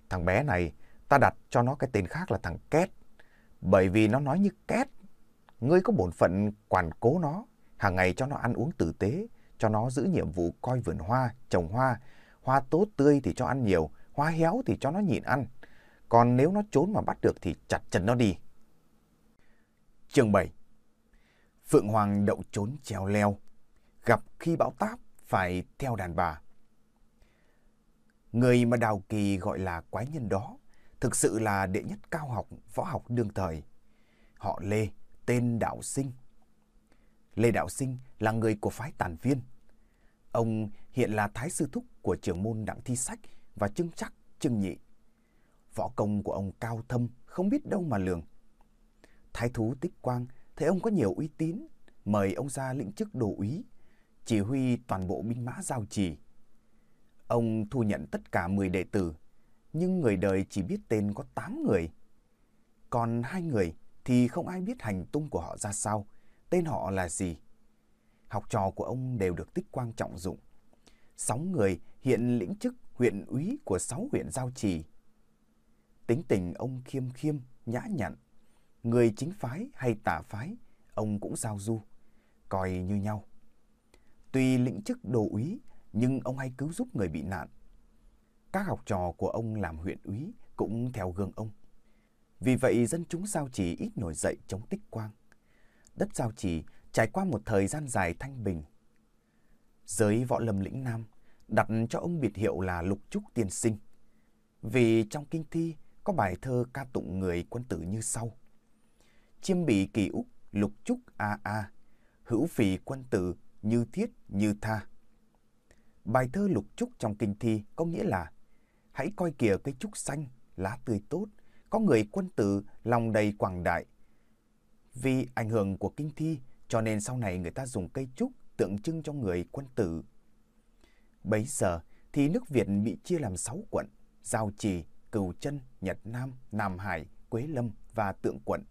Thằng bé này, ta đặt cho nó cái tên khác là thằng Két. Bởi vì nó nói như Két. Ngươi có bổn phận quản cố nó, hàng ngày cho nó ăn uống tử tế, cho nó giữ nhiệm vụ coi vườn hoa, trồng hoa. Hoa tốt tươi thì cho ăn nhiều, hoa héo thì cho nó nhịn ăn. Còn nếu nó trốn mà bắt được thì chặt chân nó đi. Chương 7 Phượng Hoàng đậu trốn trèo leo, gặp khi bão táp phải theo đàn bà. Người mà Đào Kỳ gọi là quái nhân đó thực sự là đệ nhất cao học võ học đương thời. Họ Lê, tên Đạo Sinh. Lê Đạo Sinh là người của phái tàn viên. Ông hiện là thái sư thúc của trưởng môn Đặng Thi Sách và Trưng Chắc, Trưng Nhị. Võ công của ông cao thâm, không biết đâu mà lường. Thái thú Tích Quang thấy ông có nhiều uy tín, mời ông ra lĩnh chức đồ úy, chỉ huy toàn bộ binh mã giao trì. Ông thu nhận tất cả 10 đệ tử, nhưng người đời chỉ biết tên có 8 người. Còn hai người thì không ai biết hành tung của họ ra sao, tên họ là gì. Học trò của ông đều được tích quang trọng dụng. Sáu người hiện lĩnh chức huyện úy của sáu huyện giao trì. Tính tình ông khiêm khiêm, nhã nhặn. Người chính phái hay tả phái, ông cũng giao du, coi như nhau. Tuy lĩnh chức đồ úy, nhưng ông hay cứu giúp người bị nạn. Các học trò của ông làm huyện úy cũng theo gương ông. Vì vậy dân chúng Giao Trì ít nổi dậy chống tích quang. Đất Giao Trì trải qua một thời gian dài thanh bình. Giới võ lâm lĩnh Nam đặt cho ông biệt hiệu là Lục Trúc Tiên Sinh. Vì trong kinh thi có bài thơ ca tụng người quân tử như sau. Chiêm bị kỳ úc lục trúc a a, hữu phì quân tử như thiết như tha. Bài thơ lục trúc trong kinh thi có nghĩa là hãy coi kìa cây trúc xanh, lá tươi tốt, có người quân tử lòng đầy quảng đại. Vì ảnh hưởng của kinh thi cho nên sau này người ta dùng cây trúc tượng trưng cho người quân tử. Bấy giờ thì nước Việt bị chia làm sáu quận, Giao Trì, Cửu Chân, Nhật Nam, Nam Hải, Quế Lâm và Tượng Quận.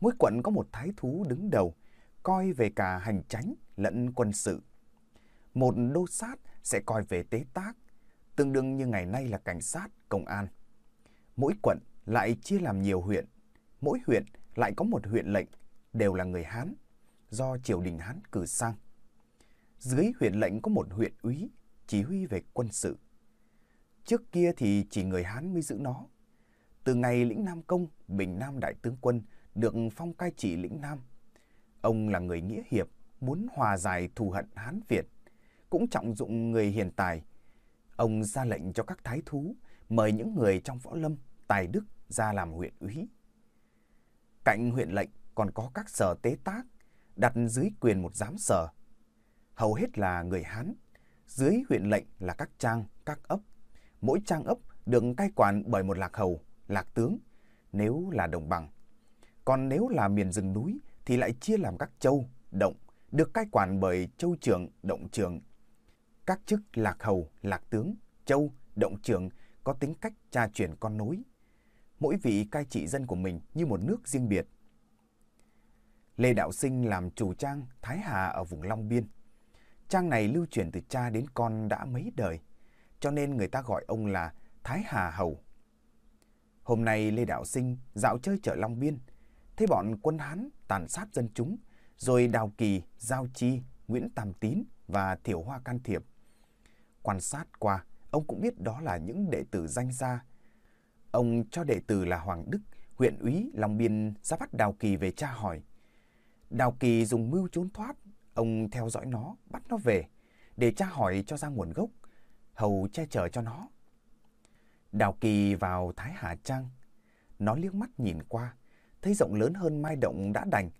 Mỗi quận có một thái thú đứng đầu, coi về cả hành tránh lẫn quân sự. Một đô sát sẽ coi về tế tác, tương đương như ngày nay là cảnh sát, công an. Mỗi quận lại chia làm nhiều huyện, mỗi huyện lại có một huyện lệnh, đều là người Hán, do triều đình Hán cử sang. Dưới huyện lệnh có một huyện úy, chỉ huy về quân sự. Trước kia thì chỉ người Hán mới giữ nó. Từ ngày lĩnh Nam Công, Bình Nam Đại Tướng Quân được phong cai trị lĩnh Nam. Ông là người nghĩa hiệp, muốn hòa giải thù hận Hán Việt, cũng trọng dụng người hiền tài. Ông ra lệnh cho các thái thú mời những người trong võ lâm, tài đức ra làm huyện úy. Cạnh huyện lệnh còn có các sở tế tác, đặt dưới quyền một giám sở. Hầu hết là người Hán, dưới huyện lệnh là các trang, các ấp. Mỗi trang ấp được cai quản bởi một lạc hầu, lạc tướng, nếu là đồng bằng. Còn nếu là miền rừng núi thì lại chia làm các châu, động, được cai quản bởi châu trưởng, động trưởng. Các chức lạc hầu, lạc tướng, châu, động trưởng có tính cách tra truyền con nối. Mỗi vị cai trị dân của mình như một nước riêng biệt. Lê Đạo Sinh làm chủ trang Thái Hà ở vùng Long Biên. Trang này lưu truyền từ cha đến con đã mấy đời, cho nên người ta gọi ông là Thái Hà Hầu. Hôm nay Lê Đạo Sinh dạo chơi chợ Long Biên, thấy bọn quân Hán tàn sát dân chúng, rồi Đào Kỳ, Giao Chi, Nguyễn Tam Tín và Thiểu Hoa can thiệp. Quan sát qua, ông cũng biết đó là những đệ tử danh gia. Ông cho đệ tử là Hoàng Đức, huyện úy Long Biên ra bắt Đào Kỳ về tra hỏi. Đào Kỳ dùng mưu trốn thoát, ông theo dõi nó, bắt nó về, để tra hỏi cho ra nguồn gốc, hầu che chở cho nó. Đào Kỳ vào Thái Hà Trang, nó liếc mắt nhìn qua, thấy rộng lớn hơn Mai Động đã đành,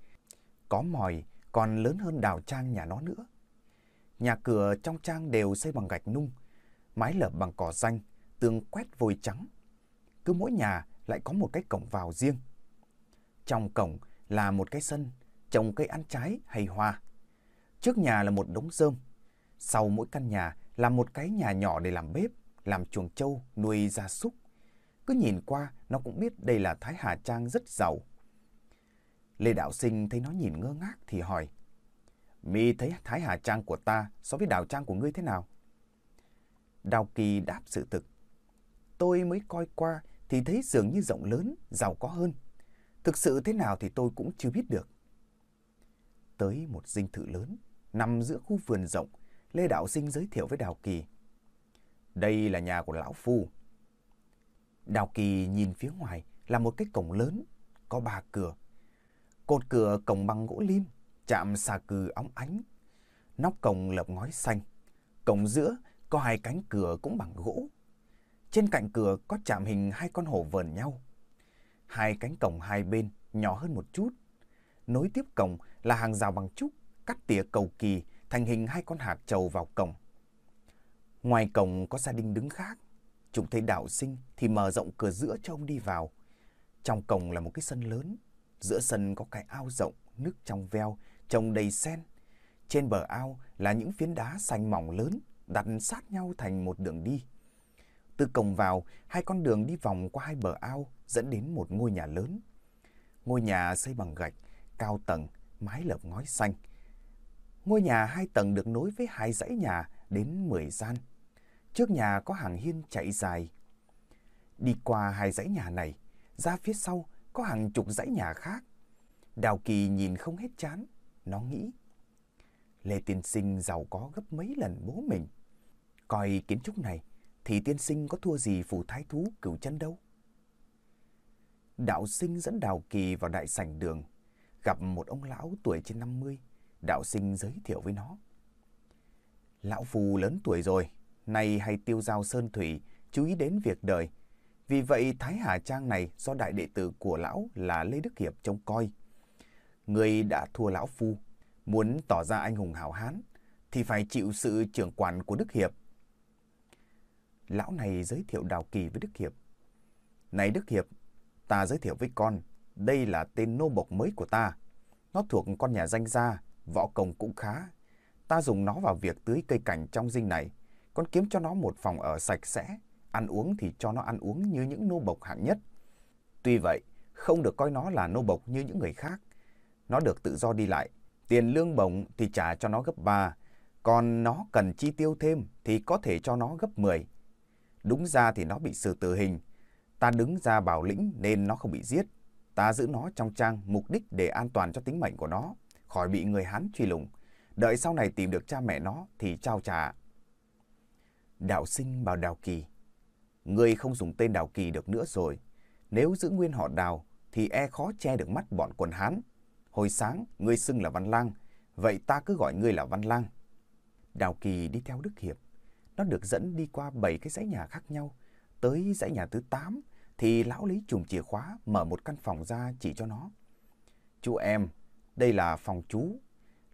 có mòi còn lớn hơn đào trang nhà nó nữa. Nhà cửa trong trang đều xây bằng gạch nung, mái lợp bằng cỏ xanh, tường quét vôi trắng. Cứ mỗi nhà lại có một cái cổng vào riêng. Trong cổng là một cái sân, trồng cây ăn trái hay hoa. Trước nhà là một đống rơm. Sau mỗi căn nhà là một cái nhà nhỏ để làm bếp, làm chuồng trâu, nuôi gia súc. Cứ nhìn qua, nó cũng biết đây là Thái Hà Trang rất giàu. Lê Đạo Sinh thấy nó nhìn ngơ ngác thì hỏi. Mi thấy Thái Hà Trang của ta so với Đào Trang của ngươi thế nào? Đào Kỳ đáp sự thực. Tôi mới coi qua thì thấy dường như rộng lớn, giàu có hơn. Thực sự thế nào thì tôi cũng chưa biết được. Tới một dinh thự lớn, nằm giữa khu vườn rộng, Lê Đạo Sinh giới thiệu với Đào Kỳ. Đây là nhà của Lão Phu. Đào Kỳ nhìn phía ngoài là một cái cổng lớn, có ba cửa. Cột cửa cổng bằng gỗ lim, chạm xà cừ óng ánh. Nóc cổng lợp ngói xanh. Cổng giữa có hai cánh cửa cũng bằng gỗ. Trên cạnh cửa có chạm hình hai con hổ vờn nhau. Hai cánh cổng hai bên nhỏ hơn một chút. Nối tiếp cổng là hàng rào bằng trúc, cắt tỉa cầu kỳ thành hình hai con hạt trầu vào cổng. Ngoài cổng có gia đình đứng khác. Chúng thấy đạo sinh thì mở rộng cửa giữa cho ông đi vào. Trong cổng là một cái sân lớn. Giữa sân có cái ao rộng, nước trong veo, trồng đầy sen. Trên bờ ao là những phiến đá xanh mỏng lớn đặt sát nhau thành một đường đi. Từ cổng vào, hai con đường đi vòng qua hai bờ ao dẫn đến một ngôi nhà lớn. Ngôi nhà xây bằng gạch, cao tầng, mái lợp ngói xanh. Ngôi nhà hai tầng được nối với hai dãy nhà đến 10 gian. Trước nhà có hàng hiên chạy dài. Đi qua hai dãy nhà này, ra phía sau có hàng chục dãy nhà khác. Đào Kỳ nhìn không hết chán, nó nghĩ. Lê Tiên Sinh giàu có gấp mấy lần bố mình. Coi kiến trúc này thì tiên sinh có thua gì phù thái thú cửu chân đâu. Đạo sinh dẫn Đào Kỳ vào đại sảnh đường, gặp một ông lão tuổi trên 50, đạo sinh giới thiệu với nó. Lão phù lớn tuổi rồi, nay hay tiêu giao sơn thủy, chú ý đến việc đời. Vì vậy Thái Hà Trang này do đại đệ tử của lão là Lê Đức Hiệp trông coi. Người đã thua lão phu, muốn tỏ ra anh hùng hảo hán, thì phải chịu sự trưởng quản của Đức Hiệp lão này giới thiệu Đào Kỳ với Đức Hiệp. Này Đức Hiệp, ta giới thiệu với con, đây là tên nô bộc mới của ta. Nó thuộc con nhà danh gia, võ công cũng khá. Ta dùng nó vào việc tưới cây cảnh trong dinh này. Con kiếm cho nó một phòng ở sạch sẽ, ăn uống thì cho nó ăn uống như những nô bộc hạng nhất. Tuy vậy, không được coi nó là nô bộc như những người khác. Nó được tự do đi lại, tiền lương bổng thì trả cho nó gấp 3, còn nó cần chi tiêu thêm thì có thể cho nó gấp 10. Đúng ra thì nó bị xử tử hình. Ta đứng ra bảo lĩnh nên nó không bị giết. Ta giữ nó trong trang mục đích để an toàn cho tính mệnh của nó, khỏi bị người Hán truy lùng. Đợi sau này tìm được cha mẹ nó thì trao trả. Đạo sinh bảo Đào Kỳ. người không dùng tên Đào Kỳ được nữa rồi. Nếu giữ nguyên họ Đào thì e khó che được mắt bọn quân Hán. Hồi sáng, ngươi xưng là Văn Lang, vậy ta cứ gọi ngươi là Văn Lang. Đào Kỳ đi theo Đức Hiệp. Nó được dẫn đi qua bảy cái dãy nhà khác nhau. Tới dãy nhà thứ 8 thì lão lấy chùm chìa khóa mở một căn phòng ra chỉ cho nó. Chú em, đây là phòng chú.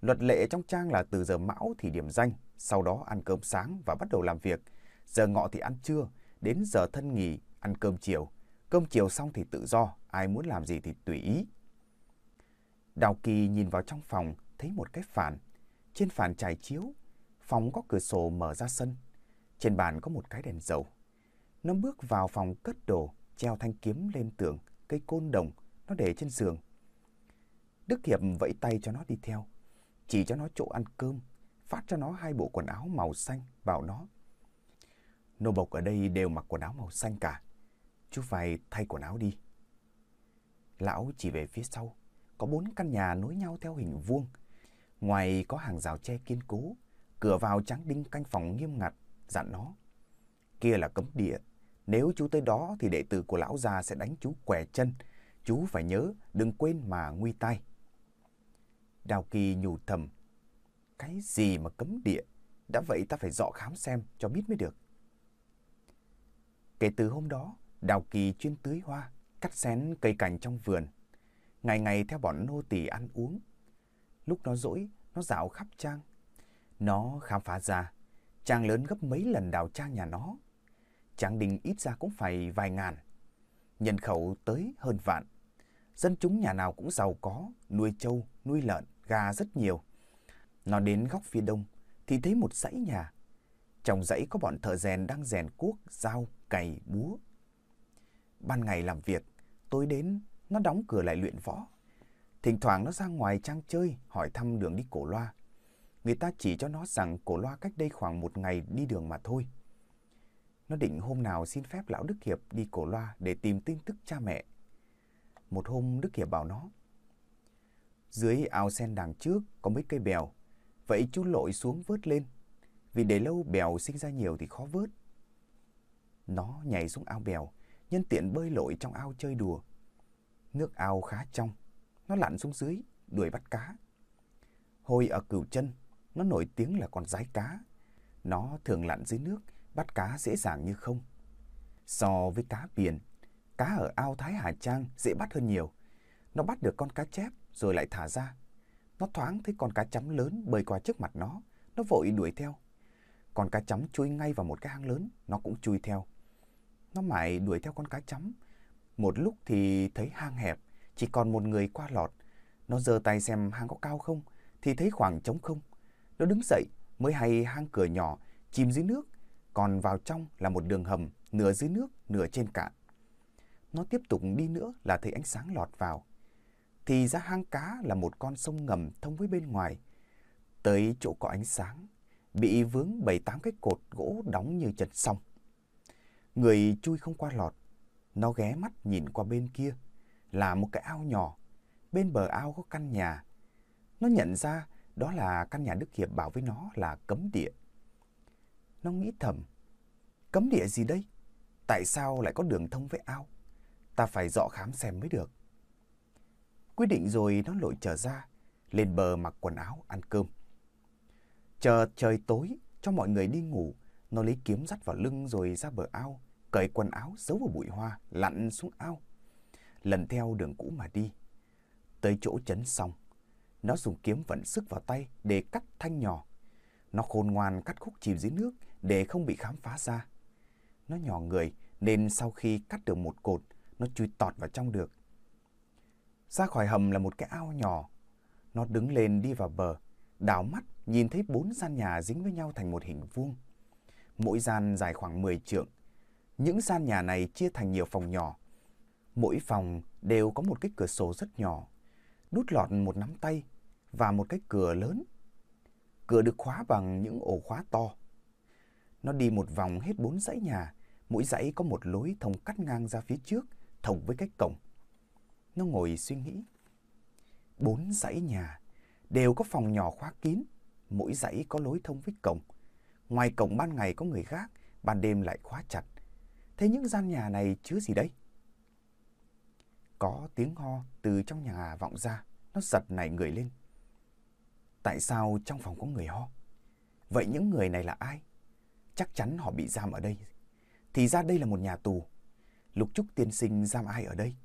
Luật lệ trong trang là từ giờ mão thì điểm danh, sau đó ăn cơm sáng và bắt đầu làm việc. Giờ ngọ thì ăn trưa, đến giờ thân nghỉ, ăn cơm chiều. Cơm chiều xong thì tự do, ai muốn làm gì thì tùy ý. Đào Kỳ nhìn vào trong phòng, thấy một cái phản. Trên phản trải chiếu, phòng có cửa sổ mở ra sân. Trên bàn có một cái đèn dầu. Nó bước vào phòng cất đồ, treo thanh kiếm lên tường, cây côn đồng, nó để trên giường. Đức Hiệp vẫy tay cho nó đi theo, chỉ cho nó chỗ ăn cơm, phát cho nó hai bộ quần áo màu xanh, bảo nó. Nô bộc ở đây đều mặc quần áo màu xanh cả, chú phải thay quần áo đi. Lão chỉ về phía sau, có bốn căn nhà nối nhau theo hình vuông. Ngoài có hàng rào tre kiên cố, cửa vào trắng đinh canh phòng nghiêm ngặt, dặn nó. Kia là cấm địa, nếu chú tới đó thì đệ tử của lão già sẽ đánh chú què chân. Chú phải nhớ, đừng quên mà nguy tai. Đào Kỳ nhủ thầm. Cái gì mà cấm địa? Đã vậy ta phải dọ khám xem cho biết mới được. Kể từ hôm đó, Đào Kỳ chuyên tưới hoa, cắt xén cây cảnh trong vườn. Ngày ngày theo bọn nô tỳ ăn uống. Lúc nó rỗi, nó dạo khắp trang. Nó khám phá ra Trang lớn gấp mấy lần đào trang nhà nó. Trang đình ít ra cũng phải vài ngàn. Nhân khẩu tới hơn vạn. Dân chúng nhà nào cũng giàu có, nuôi trâu, nuôi lợn, gà rất nhiều. Nó đến góc phía đông thì thấy một dãy nhà. Trong dãy có bọn thợ rèn đang rèn cuốc, dao, cày, búa. Ban ngày làm việc, tối đến nó đóng cửa lại luyện võ. Thỉnh thoảng nó ra ngoài trang chơi, hỏi thăm đường đi cổ loa. Người ta chỉ cho nó rằng cổ loa cách đây khoảng một ngày đi đường mà thôi. Nó định hôm nào xin phép lão Đức Hiệp đi cổ loa để tìm tin tức cha mẹ. Một hôm Đức Hiệp bảo nó. Dưới ao sen đằng trước có mấy cây bèo. Vậy chú lội xuống vớt lên. Vì để lâu bèo sinh ra nhiều thì khó vớt. Nó nhảy xuống ao bèo, nhân tiện bơi lội trong ao chơi đùa. Nước ao khá trong, nó lặn xuống dưới, đuổi bắt cá. Hồi ở cửu chân, nó nổi tiếng là con rái cá. Nó thường lặn dưới nước, bắt cá dễ dàng như không. So với cá biển, cá ở ao Thái Hà Trang dễ bắt hơn nhiều. Nó bắt được con cá chép rồi lại thả ra. Nó thoáng thấy con cá chấm lớn bơi qua trước mặt nó, nó vội đuổi theo. Con cá chấm chui ngay vào một cái hang lớn, nó cũng chui theo. Nó mãi đuổi theo con cá chấm. Một lúc thì thấy hang hẹp, chỉ còn một người qua lọt. Nó giơ tay xem hang có cao không, thì thấy khoảng trống không. Nó đứng dậy, mới hay hang cửa nhỏ, chìm dưới nước, còn vào trong là một đường hầm, nửa dưới nước, nửa trên cạn. Nó tiếp tục đi nữa là thấy ánh sáng lọt vào. Thì ra hang cá là một con sông ngầm thông với bên ngoài. Tới chỗ có ánh sáng, bị vướng bảy tám cái cột gỗ đóng như chân sông. Người chui không qua lọt, nó ghé mắt nhìn qua bên kia, là một cái ao nhỏ. Bên bờ ao có căn nhà. Nó nhận ra đó là căn nhà Đức Hiệp bảo với nó là cấm địa. Nó nghĩ thầm, cấm địa gì đây? Tại sao lại có đường thông với ao? Ta phải dọ khám xem mới được. Quyết định rồi nó lội trở ra, lên bờ mặc quần áo ăn cơm. Chờ trời tối cho mọi người đi ngủ, nó lấy kiếm dắt vào lưng rồi ra bờ ao, cởi quần áo giấu vào bụi hoa, lặn xuống ao. Lần theo đường cũ mà đi. Tới chỗ chấn xong, nó dùng kiếm vận sức vào tay để cắt thanh nhỏ. Nó khôn ngoan cắt khúc chìm dưới nước để không bị khám phá ra. Nó nhỏ người nên sau khi cắt được một cột, nó chui tọt vào trong được. Ra khỏi hầm là một cái ao nhỏ. Nó đứng lên đi vào bờ, đảo mắt nhìn thấy bốn gian nhà dính với nhau thành một hình vuông. Mỗi gian dài khoảng 10 trượng. Những gian nhà này chia thành nhiều phòng nhỏ. Mỗi phòng đều có một cái cửa sổ rất nhỏ, đút lọt một nắm tay và một cái cửa lớn. Cửa được khóa bằng những ổ khóa to. Nó đi một vòng hết bốn dãy nhà, mỗi dãy có một lối thông cắt ngang ra phía trước, thông với cái cổng. Nó ngồi suy nghĩ. Bốn dãy nhà đều có phòng nhỏ khóa kín, mỗi dãy có lối thông với cổng. Ngoài cổng ban ngày có người gác, ban đêm lại khóa chặt. Thế những gian nhà này chứa gì đấy? Có tiếng ho từ trong nhà vọng ra, nó giật nảy người lên. Tại sao trong phòng có người ho? Vậy những người này là ai? Chắc chắn họ bị giam ở đây. Thì ra đây là một nhà tù. Lục Trúc tiên sinh giam ai ở đây?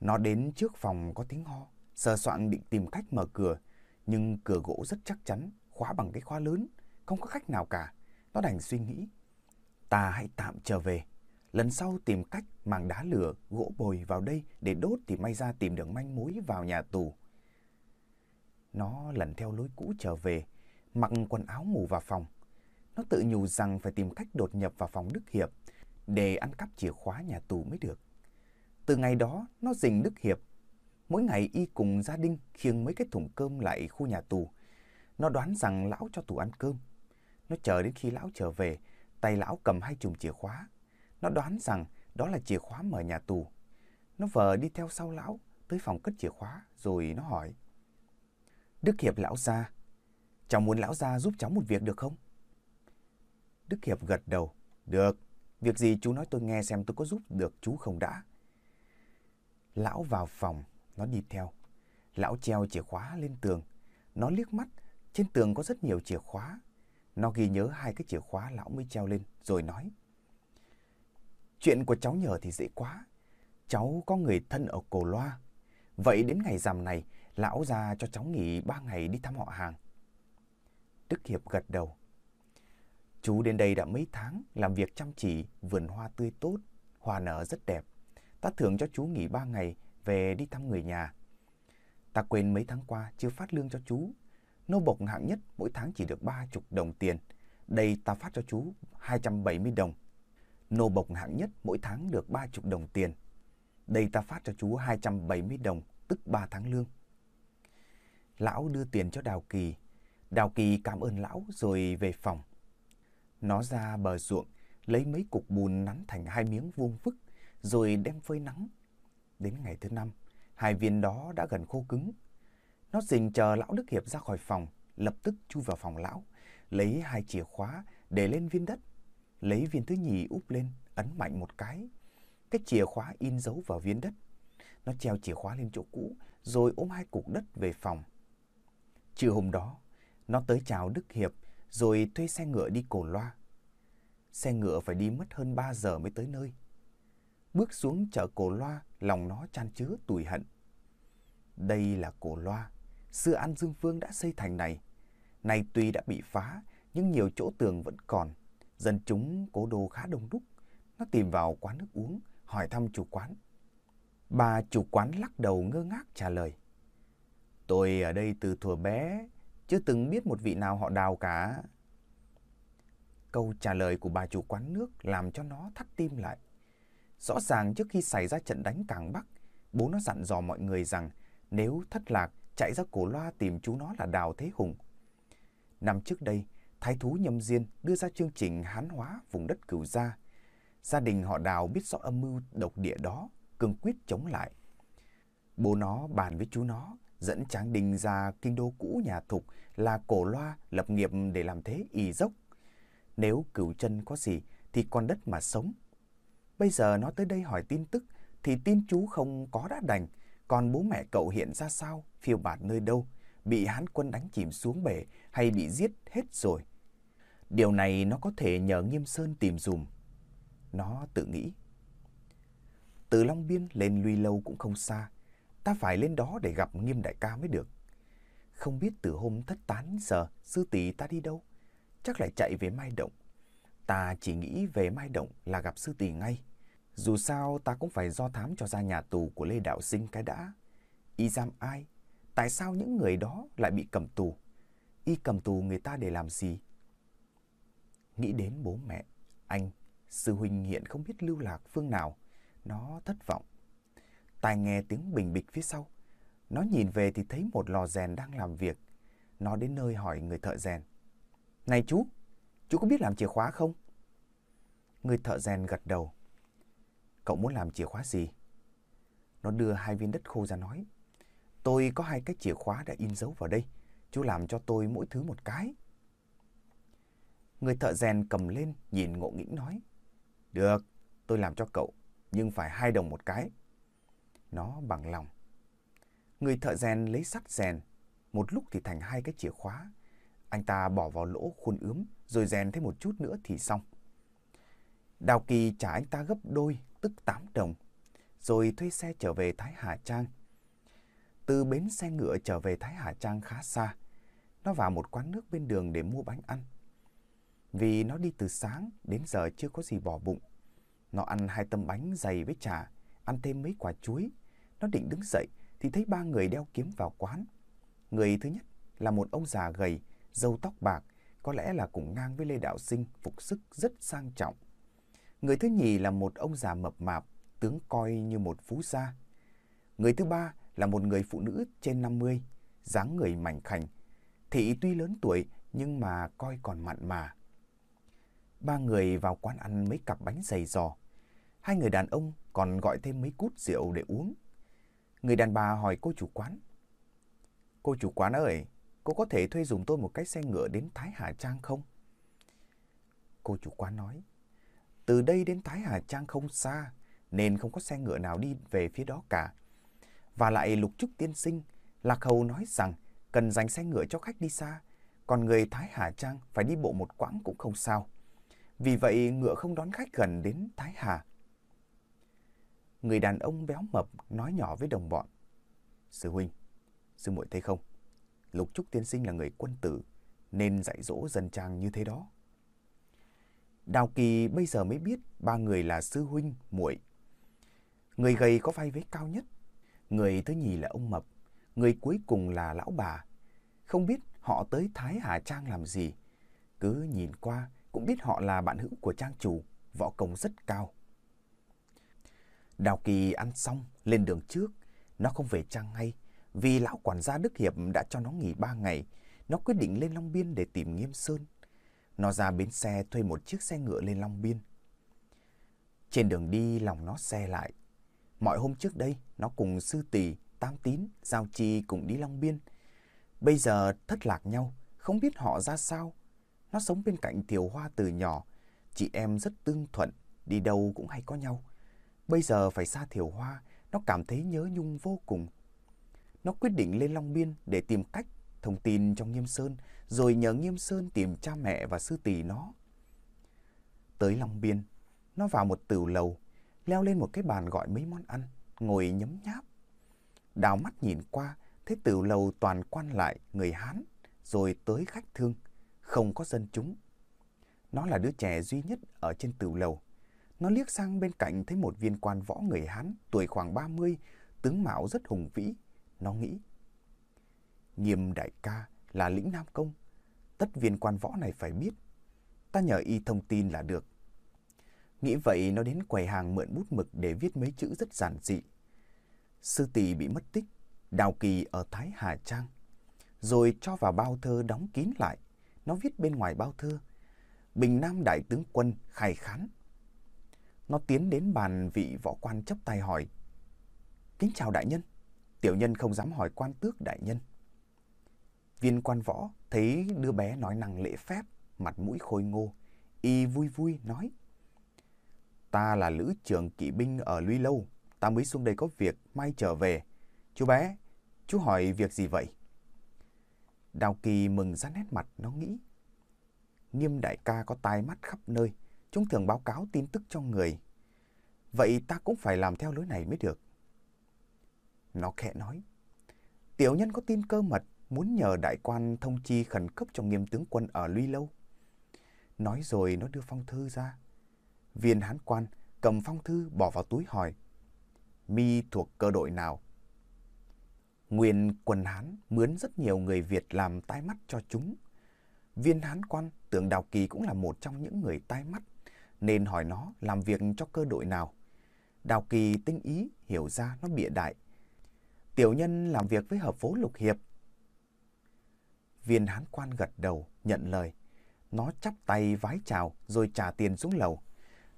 Nó đến trước phòng có tiếng ho, sờ soạn định tìm cách mở cửa, nhưng cửa gỗ rất chắc chắn, khóa bằng cái khóa lớn, không có khách nào cả. Nó đành suy nghĩ. Ta hãy tạm trở về. Lần sau tìm cách mang đá lửa, gỗ bồi vào đây để đốt thì may ra tìm được manh mối vào nhà tù. Nó lần theo lối cũ trở về, mặc quần áo ngủ vào phòng. Nó tự nhủ rằng phải tìm cách đột nhập vào phòng Đức Hiệp để ăn cắp chìa khóa nhà tù mới được. Từ ngày đó, nó dình Đức Hiệp. Mỗi ngày y cùng gia đình khiêng mấy cái thùng cơm lại khu nhà tù. Nó đoán rằng lão cho tù ăn cơm. Nó chờ đến khi lão trở về, tay lão cầm hai chùm chìa khóa. Nó đoán rằng đó là chìa khóa mở nhà tù. Nó vờ đi theo sau lão tới phòng cất chìa khóa rồi nó hỏi. Đức Hiệp lão gia, cháu muốn lão gia giúp cháu một việc được không? Đức Hiệp gật đầu. Được, việc gì chú nói tôi nghe xem tôi có giúp được chú không đã. Lão vào phòng, nó đi theo. Lão treo chìa khóa lên tường. Nó liếc mắt, trên tường có rất nhiều chìa khóa. Nó ghi nhớ hai cái chìa khóa lão mới treo lên, rồi nói. Chuyện của cháu nhờ thì dễ quá. Cháu có người thân ở Cổ Loa. Vậy đến ngày rằm này, lão ra cho cháu nghỉ ba ngày đi thăm họ hàng. Đức Hiệp gật đầu. Chú đến đây đã mấy tháng, làm việc chăm chỉ, vườn hoa tươi tốt, hoa nở rất đẹp. Ta thưởng cho chú nghỉ ba ngày, về đi thăm người nhà. Ta quên mấy tháng qua chưa phát lương cho chú. Nô bộc hạng nhất mỗi tháng chỉ được ba chục đồng tiền. Đây ta phát cho chú 270 đồng. Nô bộc hạng nhất mỗi tháng được ba chục đồng tiền. Đây ta phát cho chú 270 đồng, tức 3 tháng lương. Lão đưa tiền cho Đào Kỳ. Đào Kỳ cảm ơn lão rồi về phòng. Nó ra bờ ruộng, lấy mấy cục bùn nắn thành hai miếng vuông vức, rồi đem phơi nắng. Đến ngày thứ năm, hai viên đó đã gần khô cứng. Nó dình chờ lão Đức Hiệp ra khỏi phòng, lập tức chui vào phòng lão, lấy hai chìa khóa để lên viên đất. Lấy viên thứ nhì úp lên, ấn mạnh một cái. Cái chìa khóa in dấu vào viên đất. Nó treo chìa khóa lên chỗ cũ, rồi ôm hai cục đất về phòng. Trưa hôm đó, nó tới chào Đức Hiệp, rồi thuê xe ngựa đi cổ loa. Xe ngựa phải đi mất hơn 3 giờ mới tới nơi. Bước xuống chợ cổ loa, lòng nó chan chứa tủi hận. Đây là cổ loa, xưa An Dương Vương đã xây thành này. Này tuy đã bị phá, nhưng nhiều chỗ tường vẫn còn. Dân chúng cố đô khá đông đúc. Nó tìm vào quán nước uống, hỏi thăm chủ quán. Bà chủ quán lắc đầu ngơ ngác trả lời. Tôi ở đây từ thuở bé, chưa từng biết một vị nào họ đào cả. Câu trả lời của bà chủ quán nước làm cho nó thắt tim lại. Rõ ràng trước khi xảy ra trận đánh Cảng Bắc, bố nó dặn dò mọi người rằng nếu thất lạc chạy ra cổ loa tìm chú nó là Đào Thế Hùng. Năm trước đây, Thái thú Nhâm Diên đưa ra chương trình hán hóa vùng đất cửu gia. Gia đình họ Đào biết rõ âm mưu độc địa đó, cương quyết chống lại. Bố nó bàn với chú nó, dẫn Tráng Đình ra kinh đô cũ nhà Thục là cổ loa lập nghiệp để làm thế y dốc. Nếu cửu chân có gì thì con đất mà sống. Bây giờ nó tới đây hỏi tin tức thì tin chú không có đã đành, còn bố mẹ cậu hiện ra sao, phiêu bạt nơi đâu, bị hán quân đánh chìm xuống bể hay bị giết hết rồi. Điều này nó có thể nhờ Nghiêm Sơn tìm dùm. Nó tự nghĩ. Từ Long Biên lên Luy Lâu cũng không xa. Ta phải lên đó để gặp Nghiêm Đại ca mới được. Không biết từ hôm thất tán giờ sư tỷ ta đi đâu. Chắc lại chạy về Mai Động. Ta chỉ nghĩ về Mai Động là gặp sư tỷ ngay. Dù sao ta cũng phải do thám cho ra nhà tù của Lê Đạo Sinh cái đã. Y giam ai? Tại sao những người đó lại bị cầm tù? Y cầm tù người ta để làm gì? Nghĩ đến bố mẹ, anh, sư huynh hiện không biết lưu lạc phương nào. Nó thất vọng. tài nghe tiếng bình bịch phía sau. Nó nhìn về thì thấy một lò rèn đang làm việc. Nó đến nơi hỏi người thợ rèn. Này chú, chú có biết làm chìa khóa không? Người thợ rèn gật đầu. Cậu muốn làm chìa khóa gì? Nó đưa hai viên đất khô ra nói. Tôi có hai cái chìa khóa đã in dấu vào đây. Chú làm cho tôi mỗi thứ một cái. Người thợ rèn cầm lên, nhìn ngộ nghĩnh nói. Được, tôi làm cho cậu, nhưng phải hai đồng một cái. Nó bằng lòng. Người thợ rèn lấy sắt rèn, một lúc thì thành hai cái chìa khóa. Anh ta bỏ vào lỗ khuôn ướm, rồi rèn thêm một chút nữa thì xong. Đào Kỳ trả anh ta gấp đôi, tức 8 đồng, rồi thuê xe trở về Thái Hà Trang. Từ bến xe ngựa trở về Thái Hà Trang khá xa. Nó vào một quán nước bên đường để mua bánh ăn. Vì nó đi từ sáng đến giờ chưa có gì bỏ bụng. Nó ăn hai tấm bánh dày với trà, ăn thêm mấy quả chuối. Nó định đứng dậy thì thấy ba người đeo kiếm vào quán. Người thứ nhất là một ông già gầy, râu tóc bạc, có lẽ là cùng ngang với Lê Đạo Sinh, phục sức rất sang trọng. Người thứ nhì là một ông già mập mạp, tướng coi như một phú gia. Người thứ ba là một người phụ nữ trên 50, dáng người mảnh khảnh. Thị tuy lớn tuổi nhưng mà coi còn mặn mà. Ba người vào quán ăn mấy cặp bánh dày giò. Hai người đàn ông còn gọi thêm mấy cút rượu để uống. Người đàn bà hỏi cô chủ quán. Cô chủ quán ơi, cô có thể thuê dùng tôi một cái xe ngựa đến Thái Hà Trang không? Cô chủ quán nói. Từ đây đến Thái Hà Trang không xa, nên không có xe ngựa nào đi về phía đó cả. Và lại Lục Trúc tiên sinh, Lạc Hầu nói rằng cần dành xe ngựa cho khách đi xa, còn người Thái Hà Trang phải đi bộ một quãng cũng không sao. Vì vậy ngựa không đón khách gần đến Thái Hà. Người đàn ông béo mập nói nhỏ với đồng bọn. Sư huynh, sư muội thấy không? Lục Trúc tiên sinh là người quân tử, nên dạy dỗ dân trang như thế đó. Đào Kỳ bây giờ mới biết ba người là sư huynh, muội. Người gầy có vai vế cao nhất, người thứ nhì là ông Mập, người cuối cùng là lão bà. Không biết họ tới Thái Hà Trang làm gì, cứ nhìn qua cũng biết họ là bạn hữu của trang chủ, võ công rất cao. Đào Kỳ ăn xong, lên đường trước, nó không về trang ngay, vì lão quản gia Đức Hiệp đã cho nó nghỉ ba ngày, nó quyết định lên Long Biên để tìm Nghiêm Sơn. Nó ra bến xe thuê một chiếc xe ngựa lên Long Biên. Trên đường đi lòng nó xe lại. Mọi hôm trước đây, nó cùng Sư Tỷ, Tam Tín, Giao Chi cùng đi Long Biên. Bây giờ thất lạc nhau, không biết họ ra sao. Nó sống bên cạnh Thiều Hoa từ nhỏ. Chị em rất tương thuận, đi đâu cũng hay có nhau. Bây giờ phải xa Thiều Hoa, nó cảm thấy nhớ nhung vô cùng. Nó quyết định lên Long Biên để tìm cách thông tin trong Nghiêm Sơn, rồi nhờ Nghiêm Sơn tìm cha mẹ và sư tỷ nó. Tới Long Biên, nó vào một tửu lầu, leo lên một cái bàn gọi mấy món ăn, ngồi nhấm nháp. Đào mắt nhìn qua, thấy tửu lầu toàn quan lại người Hán, rồi tới khách thương, không có dân chúng. Nó là đứa trẻ duy nhất ở trên tửu lầu. Nó liếc sang bên cạnh thấy một viên quan võ người Hán tuổi khoảng 30, tướng mạo rất hùng vĩ. Nó nghĩ, Nghiêm đại ca là lĩnh Nam Công. Tất viên quan võ này phải biết. Ta nhờ y thông tin là được. Nghĩ vậy nó đến quầy hàng mượn bút mực để viết mấy chữ rất giản dị. Sư tỷ bị mất tích, đào kỳ ở Thái Hà Trang. Rồi cho vào bao thơ đóng kín lại. Nó viết bên ngoài bao thơ. Bình Nam Đại tướng quân khai khán. Nó tiến đến bàn vị võ quan chấp tay hỏi. Kính chào đại nhân. Tiểu nhân không dám hỏi quan tước đại nhân. Viên quan võ thấy đứa bé nói năng lễ phép, mặt mũi khôi ngô. Y vui vui nói. Ta là lữ trưởng kỵ binh ở Luy Lâu. Ta mới xuống đây có việc, mai trở về. Chú bé, chú hỏi việc gì vậy? Đào Kỳ mừng ra nét mặt, nó nghĩ. Nghiêm đại ca có tai mắt khắp nơi, chúng thường báo cáo tin tức cho người. Vậy ta cũng phải làm theo lối này mới được. Nó khẽ nói. Tiểu nhân có tin cơ mật, muốn nhờ đại quan thông chi khẩn cấp cho nghiêm tướng quân ở Luy Lâu. Nói rồi nó đưa phong thư ra. Viên hán quan cầm phong thư bỏ vào túi hỏi. Mi thuộc cơ đội nào? Nguyên quân Hán mướn rất nhiều người Việt làm tai mắt cho chúng. Viên hán quan tưởng Đào Kỳ cũng là một trong những người tai mắt, nên hỏi nó làm việc cho cơ đội nào. Đào Kỳ tinh ý hiểu ra nó bịa đại. Tiểu nhân làm việc với hợp phố Lục Hiệp, Viên hán quan gật đầu, nhận lời. Nó chắp tay vái chào rồi trả tiền xuống lầu.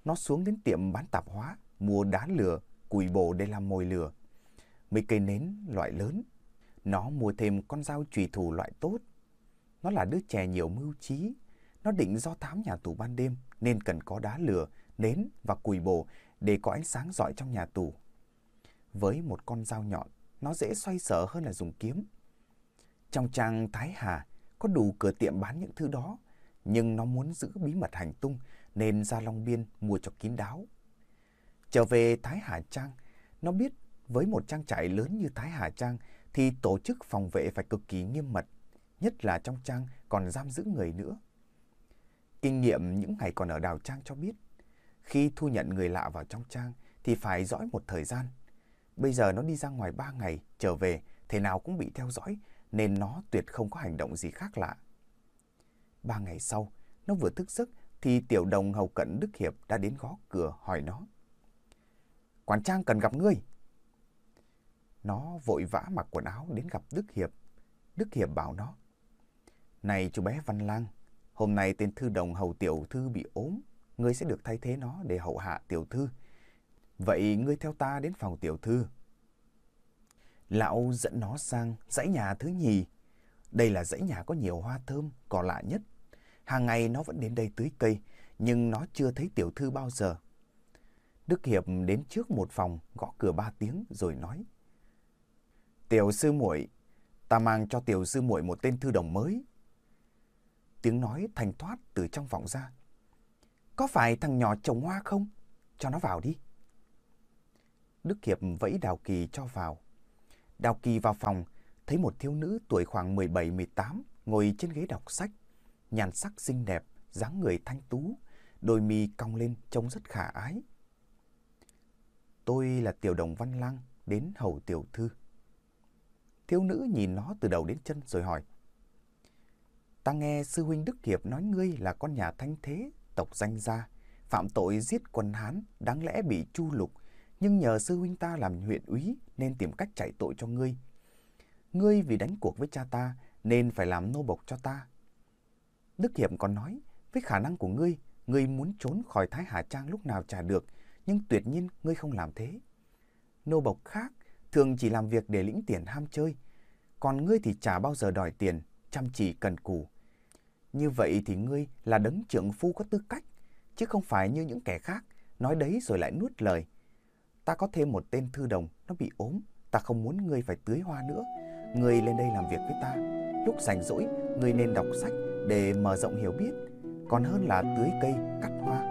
Nó xuống đến tiệm bán tạp hóa, mua đá lửa, củi bổ để làm mồi lửa. Mấy cây nến loại lớn. Nó mua thêm con dao trùy thủ loại tốt. Nó là đứa trẻ nhiều mưu trí. Nó định do thám nhà tù ban đêm nên cần có đá lửa, nến và củi bổ để có ánh sáng rọi trong nhà tù. Với một con dao nhọn, nó dễ xoay sở hơn là dùng kiếm. Trong trang Thái Hà có đủ cửa tiệm bán những thứ đó, nhưng nó muốn giữ bí mật hành tung nên ra Long Biên mua cho kín đáo. Trở về Thái Hà Trang, nó biết với một trang trại lớn như Thái Hà Trang thì tổ chức phòng vệ phải cực kỳ nghiêm mật, nhất là trong trang còn giam giữ người nữa. Kinh nghiệm những ngày còn ở Đào Trang cho biết, khi thu nhận người lạ vào trong trang thì phải dõi một thời gian. Bây giờ nó đi ra ngoài ba ngày, trở về, thế nào cũng bị theo dõi nên nó tuyệt không có hành động gì khác lạ. Ba ngày sau, nó vừa thức giấc thì tiểu đồng hầu cận Đức Hiệp đã đến gõ cửa hỏi nó. Quản trang cần gặp ngươi. Nó vội vã mặc quần áo đến gặp Đức Hiệp. Đức Hiệp bảo nó. Này chú bé Văn Lang, hôm nay tên thư đồng hầu tiểu thư bị ốm. Ngươi sẽ được thay thế nó để hậu hạ tiểu thư. Vậy ngươi theo ta đến phòng tiểu thư Lão dẫn nó sang dãy nhà thứ nhì. Đây là dãy nhà có nhiều hoa thơm, cỏ lạ nhất. Hàng ngày nó vẫn đến đây tưới cây, nhưng nó chưa thấy tiểu thư bao giờ. Đức Hiệp đến trước một phòng, gõ cửa ba tiếng rồi nói. Tiểu sư muội, ta mang cho tiểu sư muội một tên thư đồng mới. Tiếng nói thành thoát từ trong vọng ra. Có phải thằng nhỏ trồng hoa không? Cho nó vào đi. Đức Hiệp vẫy Đào Kỳ cho vào. Đào Kỳ vào phòng, thấy một thiếu nữ tuổi khoảng 17-18 ngồi trên ghế đọc sách. Nhàn sắc xinh đẹp, dáng người thanh tú, đôi mi cong lên trông rất khả ái. Tôi là tiểu đồng văn lang, đến hầu tiểu thư. Thiếu nữ nhìn nó từ đầu đến chân rồi hỏi. Ta nghe sư huynh Đức Hiệp nói ngươi là con nhà thanh thế, tộc danh gia, phạm tội giết quân Hán, đáng lẽ bị chu lục, nhưng nhờ sư huynh ta làm huyện úy nên tìm cách chạy tội cho ngươi. Ngươi vì đánh cuộc với cha ta nên phải làm nô bộc cho ta. Đức Hiệp còn nói, với khả năng của ngươi, ngươi muốn trốn khỏi Thái Hà Trang lúc nào trả được, nhưng tuyệt nhiên ngươi không làm thế. Nô bộc khác thường chỉ làm việc để lĩnh tiền ham chơi, còn ngươi thì chả bao giờ đòi tiền, chăm chỉ cần cù. Như vậy thì ngươi là đấng trưởng phu có tư cách, chứ không phải như những kẻ khác, nói đấy rồi lại nuốt lời, ta có thêm một tên thư đồng, nó bị ốm, ta không muốn ngươi phải tưới hoa nữa. Ngươi lên đây làm việc với ta. Lúc rảnh rỗi, ngươi nên đọc sách để mở rộng hiểu biết, còn hơn là tưới cây, cắt hoa.